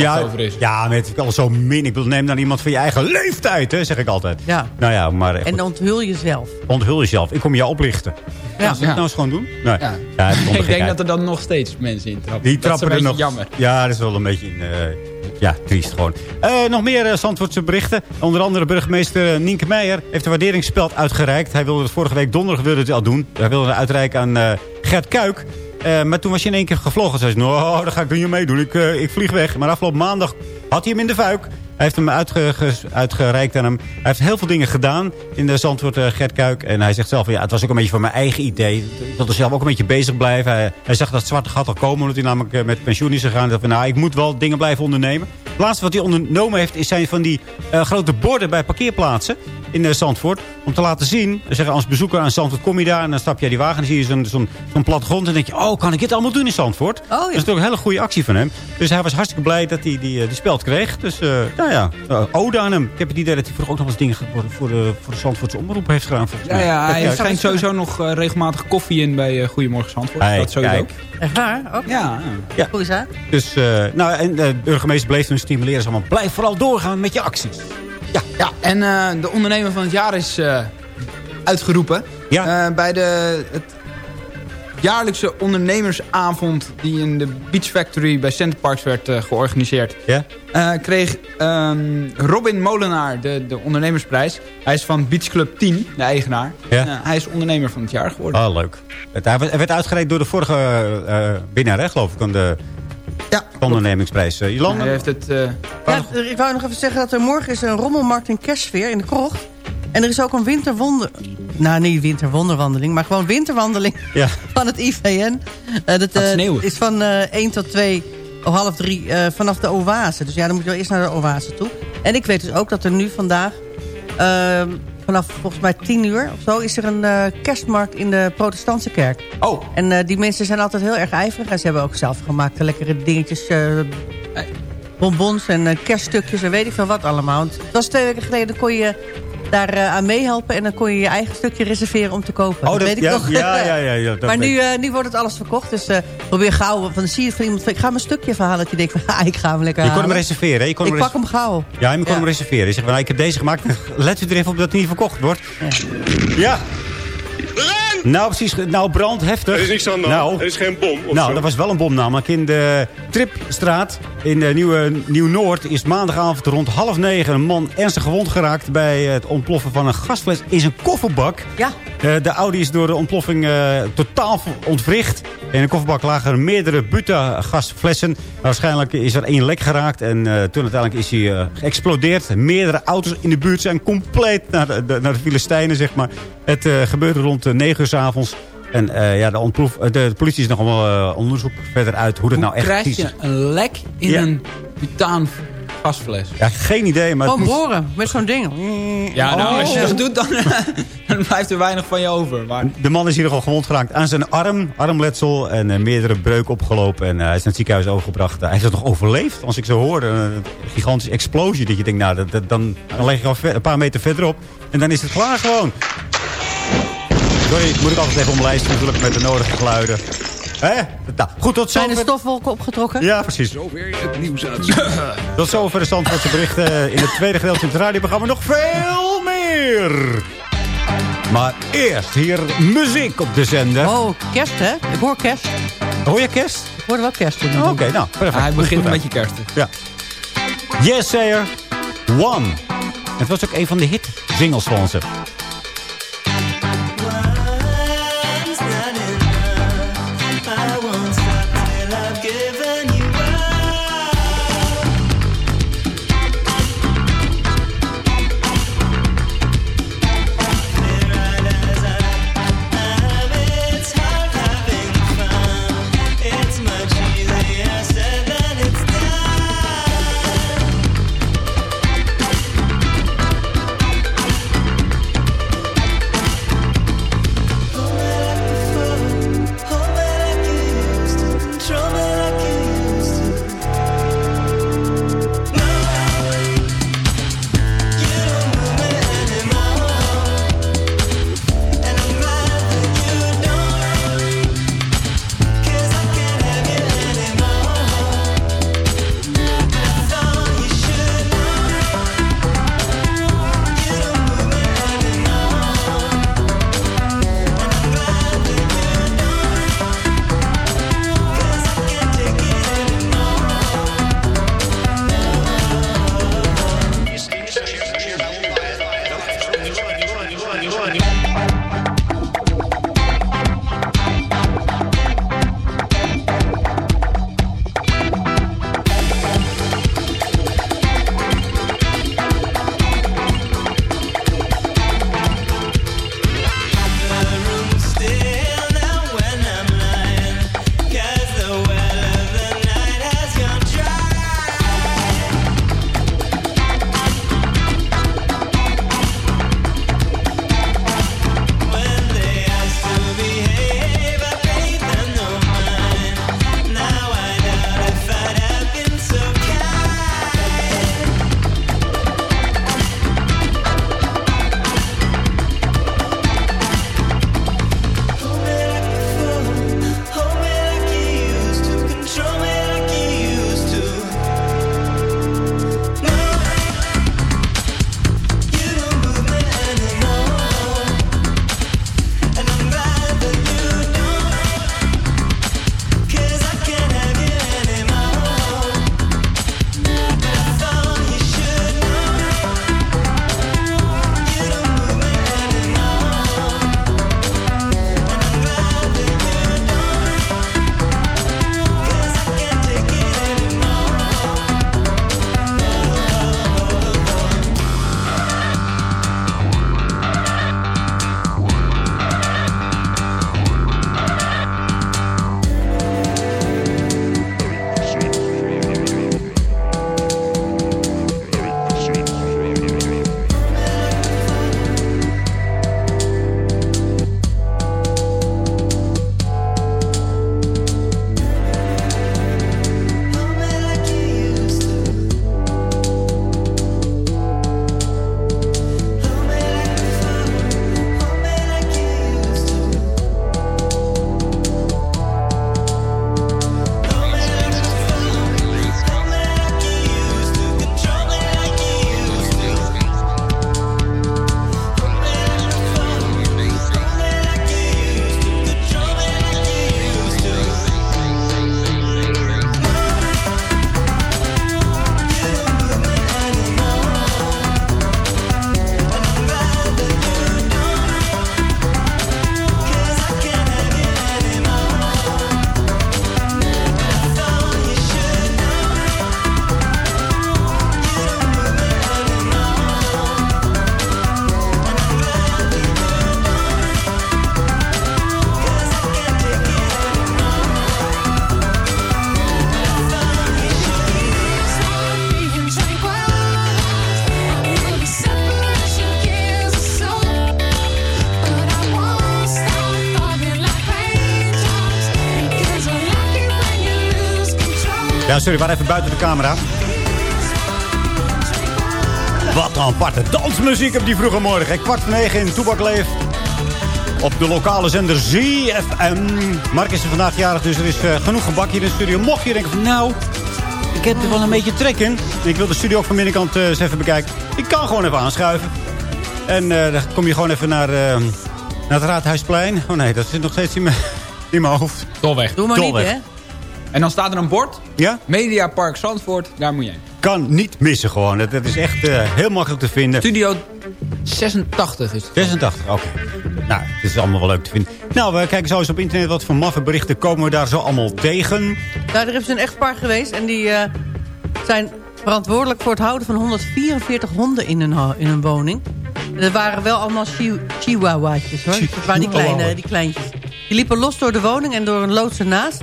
ja, over is. ja, met al zo min. Ik bedoel, neem dan iemand van je eigen leeftijd, hè, zeg ik altijd. Ja. Nou ja, maar En onthul jezelf. onthul jezelf. Ik kom jou oplichten. Ja. Als we het nou eens gewoon doen? Nee. Ja. Ik denk dat er dan nog steeds mensen in trappen. Die dat is trappen een er nog. jammer. Ja, dat is wel een beetje... eh, ja, triest gewoon. Eh, nog meer uh, Zandvoortse berichten. Onder andere burgemeester Nienke Meijer heeft een waarderingsspeld uitgereikt. Hij wilde het vorige week donderdag wilde het al doen. Hij wilde het uitreiken aan eh, Gert Kuik. Eh, maar toen was hij in één keer gevlogen. Zei ze, nou, daar ga ik niet meedoen. Ik, eh, ik vlieg weg. Maar afgelopen maandag had hij hem in de vuik. Hij heeft hem uitge, ge- uitgereikt aan hem. Hij heeft heel veel dingen gedaan in de Zandvoort uh. En hij zegt zelf, ja, het was ook een beetje van mijn eigen idee. Ik wilde zelf ook een beetje bezig blijven. Hij, hij zag dat zwarte gat al komen, omdat hij namelijk met pensioen is gegaan. Dacht van, nou, ik moet wel dingen blijven ondernemen. Het laatste wat hij ondernomen heeft, is zijn van die grote borden bij parkeerplaatsen in eh, Zandvoort. Om te laten zien, zeggen als bezoeker aan Zandvoort kom je daar... en dan stap je die wagen en zie je zo'n zo'n zo'n plattegrond... en dan denk je, oh, kan ik dit allemaal doen in Zandvoort? ja. Dat is natuurlijk een hele goede actie van hem. Dus hij was hartstikke blij dat hij die, eh, die speld kreeg. Dus, eh, nou ja, uh, ode aan hem. Ik heb het idee dat hij vroeger ook nog eens dingen voor, voor, de, voor de Zandvoortse omroep heeft gedaan. volgens Ja, mij. ja, hij Kijk, schenkt sowieso nog eh, regelmatig koffie in bij eh, Goedemorgen Zandvoort. Kijk, dat sowieso. kijk. Echt waar? Ook? Ja. Ja. Goeie zaak. Dus, eh, nou, en de burgemeester bleef hem stimuleren. Ze allemaal, blijf vooral doorgaan met je acties. Ja, ja. en eh, de ondernemer van het jaar is eh, uitgeroepen. Ja. Eh, bij de het jaarlijkse ondernemersavond... die in de Beach Factory bij Center Parks werd georganiseerd... Ja? kreeg ehm, Robin Molenaar de, de ondernemersprijs. Hij is van Beach Club 10, de eigenaar. Ja. Hij is ondernemer van het jaar geworden. Ah, leuk. Het, hij werd- uitgereikt door de vorige winnaar, hè, geloof ik, van de ja, ondernemingsprijs. Uh, Jolanda? Heeft het... eh, Ja, ik wou nog even zeggen dat er morgen is een rommelmarkt in Kerstsfeer in de krocht. En er is ook een winterwonder... Nou, niet winterwonderwandeling, maar gewoon winterwandeling Ja. van het IVN. Eh, dat Gaat eh, sneeuwen. is van eh 1 tot 2 of half 3 eh, vanaf de oase. Dus ja, dan moet je wel eerst naar de oase toe. En ik weet dus ook dat er nu vandaag... vanaf volgens mij 10 uur of zo... is er een eh, kerstmarkt in de protestantse kerk. Oh. En eh, die mensen zijn altijd heel erg ijverig. En ze hebben ook zelf gemaakte lekkere dingetjes... eh, bonbons en kerststukjes en weet ik veel wat allemaal. Want dat was twee weken geleden, kon je daar eh, aan meehelpen... en dan kon je je eigen stukje reserveren om te kopen. Oh, dat, dat- weet ik ja, nog. ja, ja, ja, ja, maar nu, eh, nu wordt het alles verkocht. Dus eh, probeer gauw, dan zie je van iemand... van, ik ga mijn stukje verhalen. Dat je denkt, van, ah, ik ga hem lekker Je kon hem reserveren. hè? Je kon Ik hem pak hem gauw. Ja, je kon hem reserveren. Je zegt, nou, ik heb deze gemaakt. Let u er even op dat het niet verkocht wordt. Ja. Nou, precies. Nou, brand, heftig. Er is niks aan de hand. Nou, Er is geen bom of nou, zo. dat was wel een bom namelijk. In de Tripstraat in de Nieuwe Nieuw-Noord is maandagavond rond half negen... een man ernstig gewond geraakt bij het ontploffen van een gasfles in zijn kofferbak. Ja. Eh, de Audi is door de ontploffing eh, totaal ontwricht. In de kofferbak lagen er meerdere buta-gasflessen. Waarschijnlijk is er één lek geraakt. En eh, toen uiteindelijk is hij eh, geëxplodeerd. Meerdere auto's in de buurt zijn compleet naar de, de- naar de Filistijnen, zeg maar. Het eh, gebeurde rond eh, 9 uur 's avonds. En ja, de, de, politie is nog allemaal onderzoek verder uit hoe dat nou echt krijg is. je een lek in Ja. een butaan gasfles? Ja, geen idee. Maar moest- boren met zo'n ding. Ja, nou, als je Oh. dat doet, dan, dan blijft er weinig van je over. Maar De man is hier nogal gewond geraakt aan zijn arm, armletsel en eh, meerdere breuken opgelopen. En eh, hij is naar het ziekenhuis overgebracht. hij heeft het nog overleefd, als ik zo hoorde. Een gigantische explosie. Dat je denkt, nou, dat, dat- dan, dan leg je al ver- een paar meter verderop. En dan is het klaar gewoon. Sorry, moet ik altijd even omlijsten natuurlijk met de nodige geluiden. Hè? Nou, goed, tot Zijn de zover. stofwolken opgetrokken? Ja, precies. Zover het nieuws uit. Tot zover de Zandvoortse berichten. In het tweede gedeelte van het radioprogramma nog veel meer. Maar eerst hier muziek op de zender. Oh, kerst hè? Ik hoor kerst. Hoor je kerst? Ik hoorde wel kerst. de Oké, nou, perfect. hij begint Goed een beetje kerstig. Ja. Yes, Sayer. One. Het was ook een van de hit singles van ze. Sorry, we waren even buiten de camera. Wat een aparte dansmuziek op die vroege morgen. Kwart van negen in Toebak Leef. Op de lokale zender ZFM. Mark is er vandaag jarig, dus er is eh, genoeg gebak hier in de studio. Mocht je denken van nou, ik heb er wel een beetje trek in. Ik wil de studio ook van binnenkant eh, eens even bekijken. Ik kan gewoon even aanschuiven. En eh, dan kom je gewoon even naar, eh, naar het Raadhuisplein. Oh nee, dat zit nog steeds in mijn, in mijn hoofd. Tolweg. Doe maar Tolweg. niet, hè? En dan staat er een bord. Ja? Mediapark Zandvoort, daar moet je heen. Kan niet missen gewoon. Dat, dat is echt eh, heel makkelijk te vinden. Studio 86 is het. 86, oké. Nou, het is allemaal wel leuk te vinden. Nou, we kijken zo eens op internet wat voor maffe berichten komen we daar zo allemaal tegen. Nou, er is een echtpaar geweest en die eh, zijn verantwoordelijk voor het houden van 144 honden in hun, in hun woning. En dat waren wel allemaal chi chihuahuaatjes hoor. Dat waren die, kleine, die kleintjes. Die liepen los door de woning en door een loods ernaast.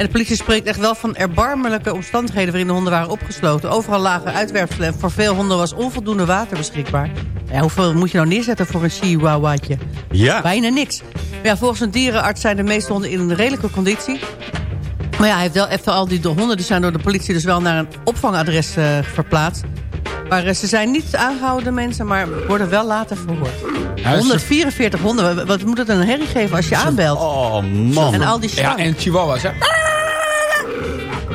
En de politie spreekt echt wel van erbarmelijke omstandigheden... waarin de honden waren opgesloten. Overal lagen uitwerpselen en voor veel honden was onvoldoende water beschikbaar. Ja, hoeveel moet je nou neerzetten voor een chihuahuaatje? Ja. Bijna niks. Maar ja, volgens een dierenarts zijn de meeste honden in een redelijke conditie. Maar ja, hij heeft wel even al die honden... die zijn door de politie dus wel naar een opvangadres eh, verplaatst. Maar eh, ze zijn niet aangehouden mensen... maar worden wel later verhoord. Ja, 144 honden. Wat- moet het een herrie geven als je aanbelt? Oh, man. En al die Ja, en chihuahuas, hè?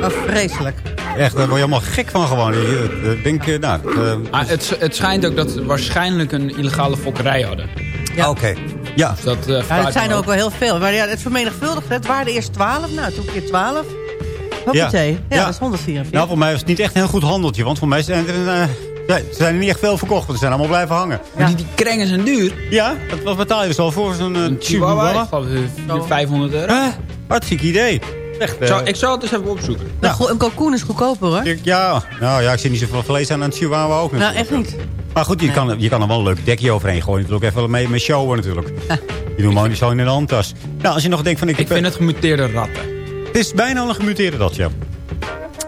Oh, vreselijk. Echt, daar word je helemaal gek van gewoon. Je eh, denk, eh, nou... eh, Maar het, het schijnt ook dat ze waarschijnlijk een illegale fokkerij hadden. Ja. Oké. Ja. Dus dat, eh, Ja, het zijn er ook wel heel veel. Maar ja, het vermenigvuldigt. Het waren eerst 12. Nou, toen keer 12. Hoppatee. Ja, Ja. dat is 144. Nou, voor mij was het niet echt een heel goed handeltje. Want voor mij zijn er, eh, nee, ze zijn er niet echt veel verkocht. Want ze zijn allemaal blijven hangen. Maar die, die krengen zijn duur. Ja, wat, wat betaal je dus al voor zo'n Een chihuahua, chihuahua? ik geloof, eh, 500 euro. Eh, hartstikke idee. Echt, eh, Zou- ik zal het eens even opzoeken. Een go- Een kalkoen is goedkoper hoor. ik- ja, nou ja, ik zie niet zoveel vlees aan een chihuahua ook Nou, natuurlijk. echt niet. Maar goed, je, kan, je kan er wel een leuk dekje overheen gooien. Natuurlijk even mee met showen natuurlijk. Die doen gewoon zo in een handtas. Nou, als je nog denkt van... Ik, Ik vind het gemuteerde ratten. Het is bijna al een gemuteerde dat, ja.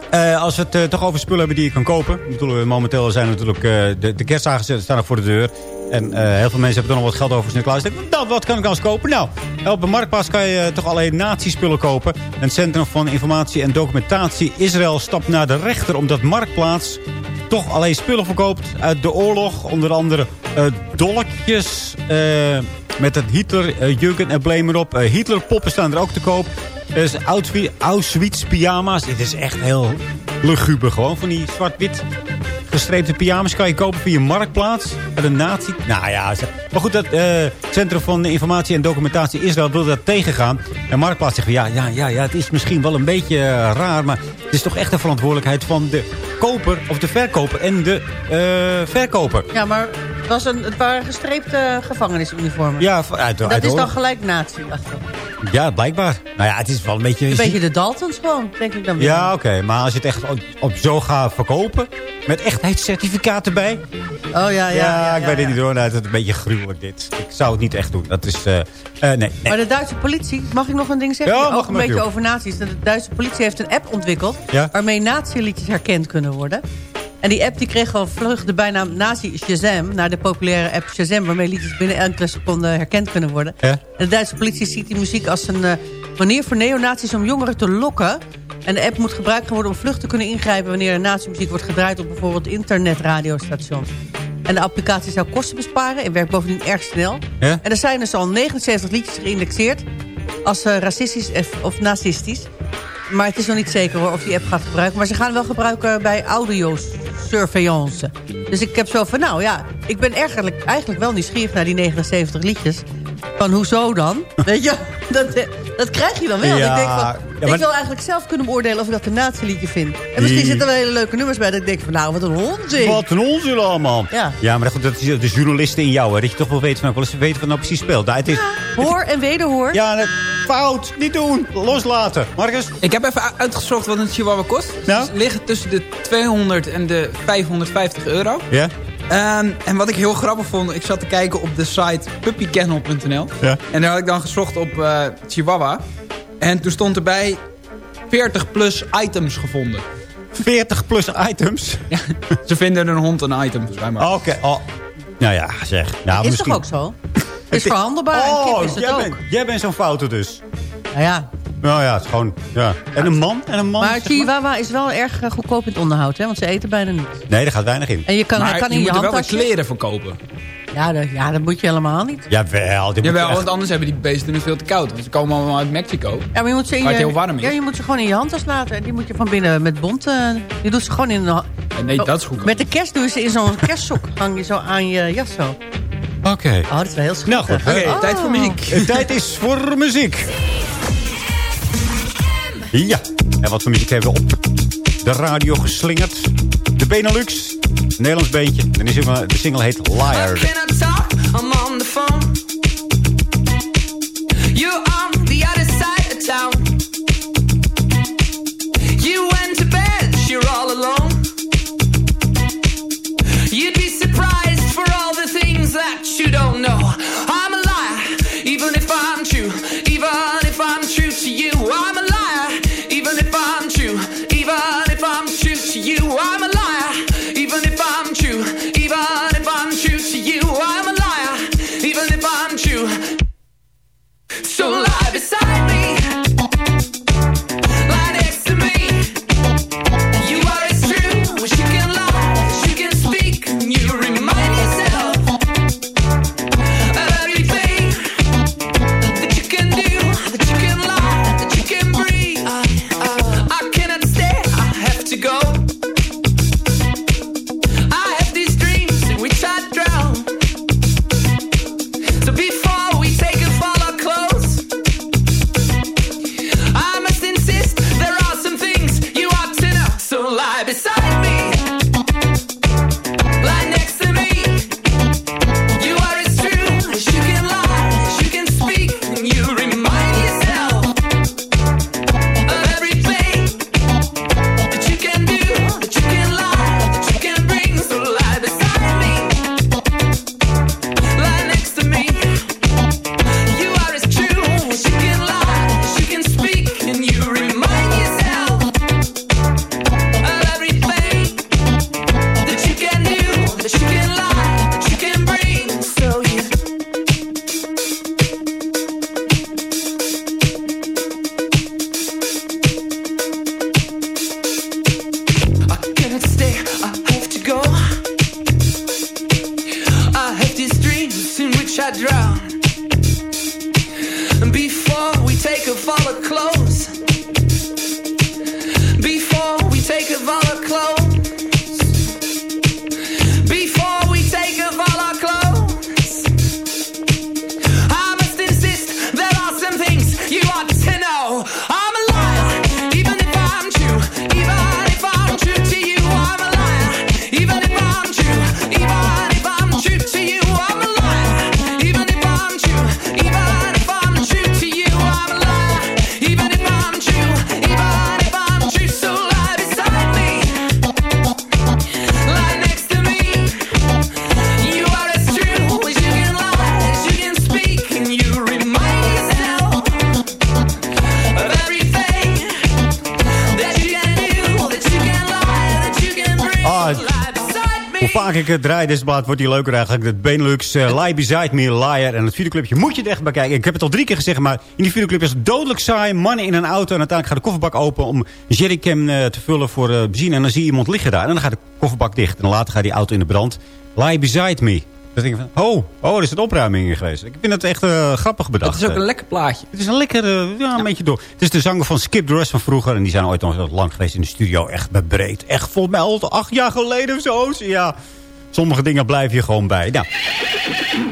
Eh, als we het eh, toch over spullen hebben die je kan kopen. Ik bedoel, momenteel zijn natuurlijk eh, de, de kerstdagen staan nog voor de deur. En eh, heel veel mensen hebben er nog wat geld over Sinterklaas. Ik denk, Nou, wat kan ik als kopen? Nou, op de Marktplaats kan je eh, toch alleen nazi-spullen kopen. En het Centrum van Informatie en Documentatie Israël stapt naar de rechter... omdat Marktplaats toch alleen spullen verkoopt uit de oorlog. Onder andere eh, dolkjes met het Hitler-jugend-embleem erop. Hitler-poppen staan er ook te koop. Dus Auschwitz- Auschwitz-pyjama's. Dit is echt heel luguber gewoon. Van die zwart-wit gestreepte pyjama's kan je kopen via Marktplaats. Bij de nazi. Nou ja, maar goed, dat eh, Centrum van Informatie en Documentatie Israël wil dat tegengaan. En Marktplaats zegt ja, ja, ja, ja, het is misschien wel een beetje eh, raar. Maar het is toch echt de verantwoordelijkheid van de koper of de verkoper en de eh, verkoper. Ja, maar het, was een, het waren gestreepte gevangenisuniformen. Ja, uit, uit dat is dan gelijk nazi Ja, blijkbaar. Nou ja, het is wel een beetje... Een beetje de Daltons gewoon, denk ik dan weer. Ja, oké. Maar als je het echt op, op zo gaat verkopen... met echtheidscertificaat erbij... Oh ja, ja. ja, ik ja, weet het niet hoor. Nou, het is een beetje gruwelijk dit. Ik zou het niet echt doen. Dat is... eh, eh, nee, nee. Maar de Duitse politie, mag ik nog een ding zeggen? Ja, ook mag een beetje over nazi's. De Duitse politie heeft een app ontwikkeld... Waarmee nazi-liedjes herkend kunnen worden. En die app die kreeg al vlug de bijnaam Nazi Shazam... naar de populaire app Shazam... waarmee liedjes binnen enkele seconden herkend kunnen worden. Ja? De Duitse politie ziet die muziek als een eh, manier voor neonazi's... om jongeren te lokken. En de app moet gebruikt worden om vlug te kunnen ingrijpen... wanneer er nazi-muziek wordt gedraaid op bijvoorbeeld internetradiostations. En de applicatie zou kosten besparen en werkt bovendien erg snel. Ja? En er zijn dus al 79 liedjes geïndexeerd als eh, racistisch of- of nazistisch. Maar het is nog niet zeker of die app gaat gebruiken. Maar ze gaan wel gebruiken bij audio-surveillance. Dus ik heb zo van, nou ja, ik ben eigenlijk, eigenlijk wel nieuwsgierig naar die 79 liedjes. Van hoezo dan? Weet je, dat, eh, dat krijg je dan wel. Ja, ik denk van, ja, maar- ik wil eigenlijk zelf kunnen beoordelen of ik dat een nazi-liedje vind. En misschien Die- zitten er hele leuke nummers bij dat ik denk van, nou wat een onzin. Wat een onzin allemaal. Ja. ja, maar goed, dat is de journalisten in jou. Hè, dat je toch wel weet van, wil eens weten wat nou precies speelt. Nou, het is, Hoor en wederhoor. ja, dat- fout. Niet doen. Loslaten. Marcus? Ik heb even uitgezocht wat een chihuahua kost. Nou? Ze liggen tussen de 200 en de 550 euro. Ja? Ehm, en wat ik heel grappig vond, ik zat te kijken op de site puppykennel.nl. Ja. En daar had ik dan gezocht op eh, Chihuahua. En toen stond erbij 40 plus items gevonden. 40 plus items. Ja, ze vinden een hond een item, schijnbaar. Oké. Oh. Nou ja, zeg. Nou, is misschien... toch ook zo? Is verhandelbaar en Oh, kip is het jij ook. bent, jij bent zo'n foute dus. Nou ja, Nou ja, het is gewoon... Ja. En een man? En een man Maar zeg Chihuahua is wel erg eh, goedkoop in het onderhoud, hè? Want ze eten bijna niet. Nee, er gaat weinig in. En je kan, maar hij kan je in je moet er wel kleren voor kopen. Ja, dat, ja, dat moet je helemaal niet. Jawel. Dit moet Jawel, echt- want anders hebben die beesten het veel te koud. Want ze komen allemaal uit Mexico. Ja, maar je moet ze in je, heel warm is. Ja, je moet ze gewoon in je handtas laten. En die moet je van binnen met bont... eh, je doet ze gewoon in... een- Nee, dat is goed. Met de kerst doe je ze in zo'n kerstsok. Hang je zo aan je jas zo. Oké. Oh, dat is wel heel schattig. Nou goed. Oké, Oh. tijd voor muziek. Eh, Tijd is voor muziek. Ja. En wat voor muziek hebben we op de radio geslingerd? De Benelux. Nederlands beentje. En de single heet Liar. to be Hoe vaak ik het draai, deze plaat wordt die leuker eigenlijk. Het Benelux, eh, Lie Beside Me, Liar. En het videoclipje moet je het echt bekijken. Ik heb het al drie keer gezegd, maar in die videoclip is het dodelijk saai. Mannen in een auto en uiteindelijk gaat de kofferbak open om een jerrycan eh, te vullen voor eh, benzine. En dan zie je iemand liggen daar en dan gaat de kofferbak dicht. En later gaat die auto in de brand. Lie Beside Me. Dan denk ik van, oh, oh, er is een opruiming geweest. Ik vind het echt eh, grappig bedacht. Het is ook eh. een lekker plaatje. Het is een lekker, eh, ja, een beetje door. Het is de zanger van Skip the Rest van vroeger. En die zijn ooit nog lang geweest in de studio. Echt bebreed. Echt volgens mij al acht jaar geleden of zo. Ja, sommige dingen blijf je gewoon bij. Nou.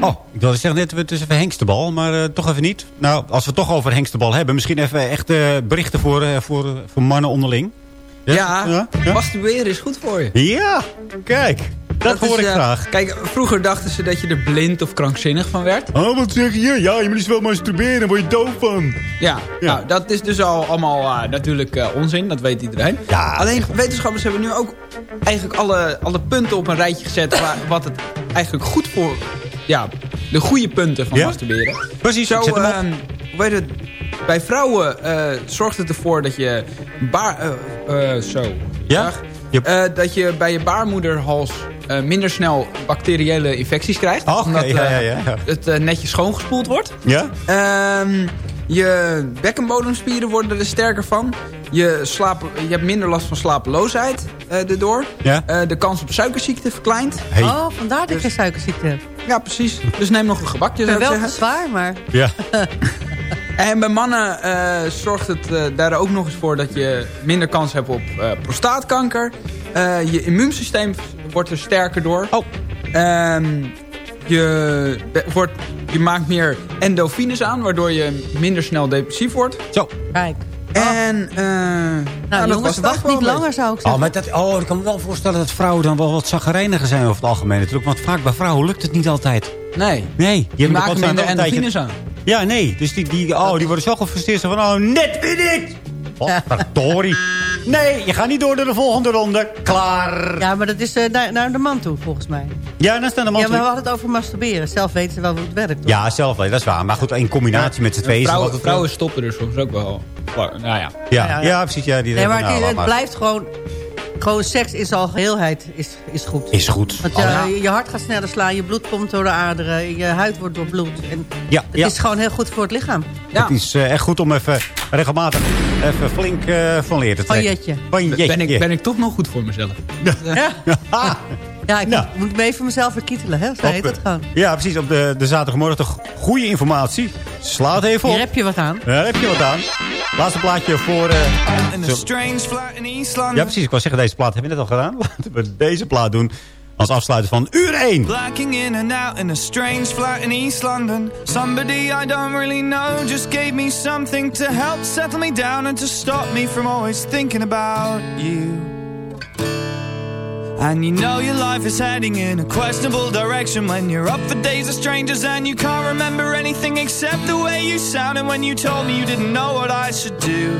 Oh, ik wilde zeggen net, het is even hengstebal. Maar toch even niet. Nou, als we het toch over hengstebal hebben. Misschien even echt berichten voor, voor, voor mannen onderling. Ja, masturberen is goed voor je. Ja, kijk. Dat, hoor is, ik eh, graag. Kijk, vroeger dachten ze dat je er blind of krankzinnig van werd. Oh, wat zeg je? Ja, je moet eens wel masturberen. Daar word je doof van. Ja, nou, dat is dus al allemaal eh, natuurlijk eh, onzin. Dat weet iedereen. Alleen wetenschappers hebben nu ook eigenlijk alle, alle punten op een rijtje gezet... Waar, wat het eigenlijk goed voor... Ja, de goede punten van Ja? masturberen. Precies, Zo, hem op. ehm, het? Bij vrouwen zorgt het ervoor dat je... Baar, zo. Ja? Dat je bij je baarmoederhals eh, minder snel bacteriële infecties krijgt. Oh, omdat ja, eh, ja, ja, ja. het eh, netjes schoongespoeld wordt. Ja? Ehm, Je bekkenbodemspieren worden er sterker van. Je, slaap, je hebt minder last van slapeloosheid uh, erdoor. Ja? Uh, de kans op suikerziekte verkleint. Hey. Oh, vandaar dat je suikerziekte hebt. Ja, precies. Dus neem nog een gebakje, zou ik wel zeggen. te zwaar, maar... Ja. en bij mannen uh, zorgt het daar ook nog eens voor dat je minder kans hebt op prostaatkanker. je immuunsysteem wordt er sterker door. Oh. Um, je, wordt, je maakt meer endorfines aan, waardoor je minder snel depressief wordt. Zo. Kijk. En, uh, nou, nou jongens, wacht niet langer zou ik zeggen. Oh, maar dat, oh, ik kan me wel voorstellen dat vrouwen dan wel wat zaggerijniger zijn over het algemeen natuurlijk. Want vaak bij vrouwen lukt het niet altijd. Nee. Nee. Je die maken minder endorfines aan. Ja, nee. Dus die, die, oh, die worden zo gefrustreerd van, oh, net weer niet. Oh, verdorie. Nee, je gaat niet door naar de volgende ronde. Klaar. Ja, maar dat is uh, naar, naar, de man toe, volgens mij. Ja, dat is naar de man ja, toe. maar we hadden het over masturberen. Zelf weten ze wel hoe het werkt. Toch? Ja, zelf weten, dat is waar. Maar goed, in combinatie met z'n tweeën... Vrouwen, het vrouwen stoppen er soms ook wel. Nou ja. Ja, ja, ja. precies. Ja, die nee, maar nou, het, het maar. blijft gewoon... Gewoon seks in zijn algeheelheid is, is goed. Is goed. Want uh, je, je hart gaat sneller slaan, je bloed komt door de aderen, je huid wordt doorbloed. En ja, het ja. is gewoon heel goed voor het lichaam. Ja. Het is uh, echt goed om even regelmatig even flink uh, van leer te trekken. Van jetje. Ben, ik, ben ik toch nog goed voor mezelf? Ja, ja ik nou. moet me even mezelf verkietelen, hè? Zo heet het gewoon. Ja, precies. Op de, de zaterdagmorgen toch goede informatie. Slaat even op. Hier heb je wat aan. Ja, daar heb je wat aan. Laatste plaatje voor... Uh, ja, precies. Ik wou zeggen, deze plaat hebben we net al gedaan. Laten we deze plaat doen. Als afsluiter van uur 1. Blacking in and out in a strange flat in East London. Somebody I don't really know just gave me something to help settle me down and to stop me from always thinking about you. And you know your life is heading in a questionable direction when you're up for days of strangers and you can't remember anything except the way you sounded when you told me you didn't know what I should do.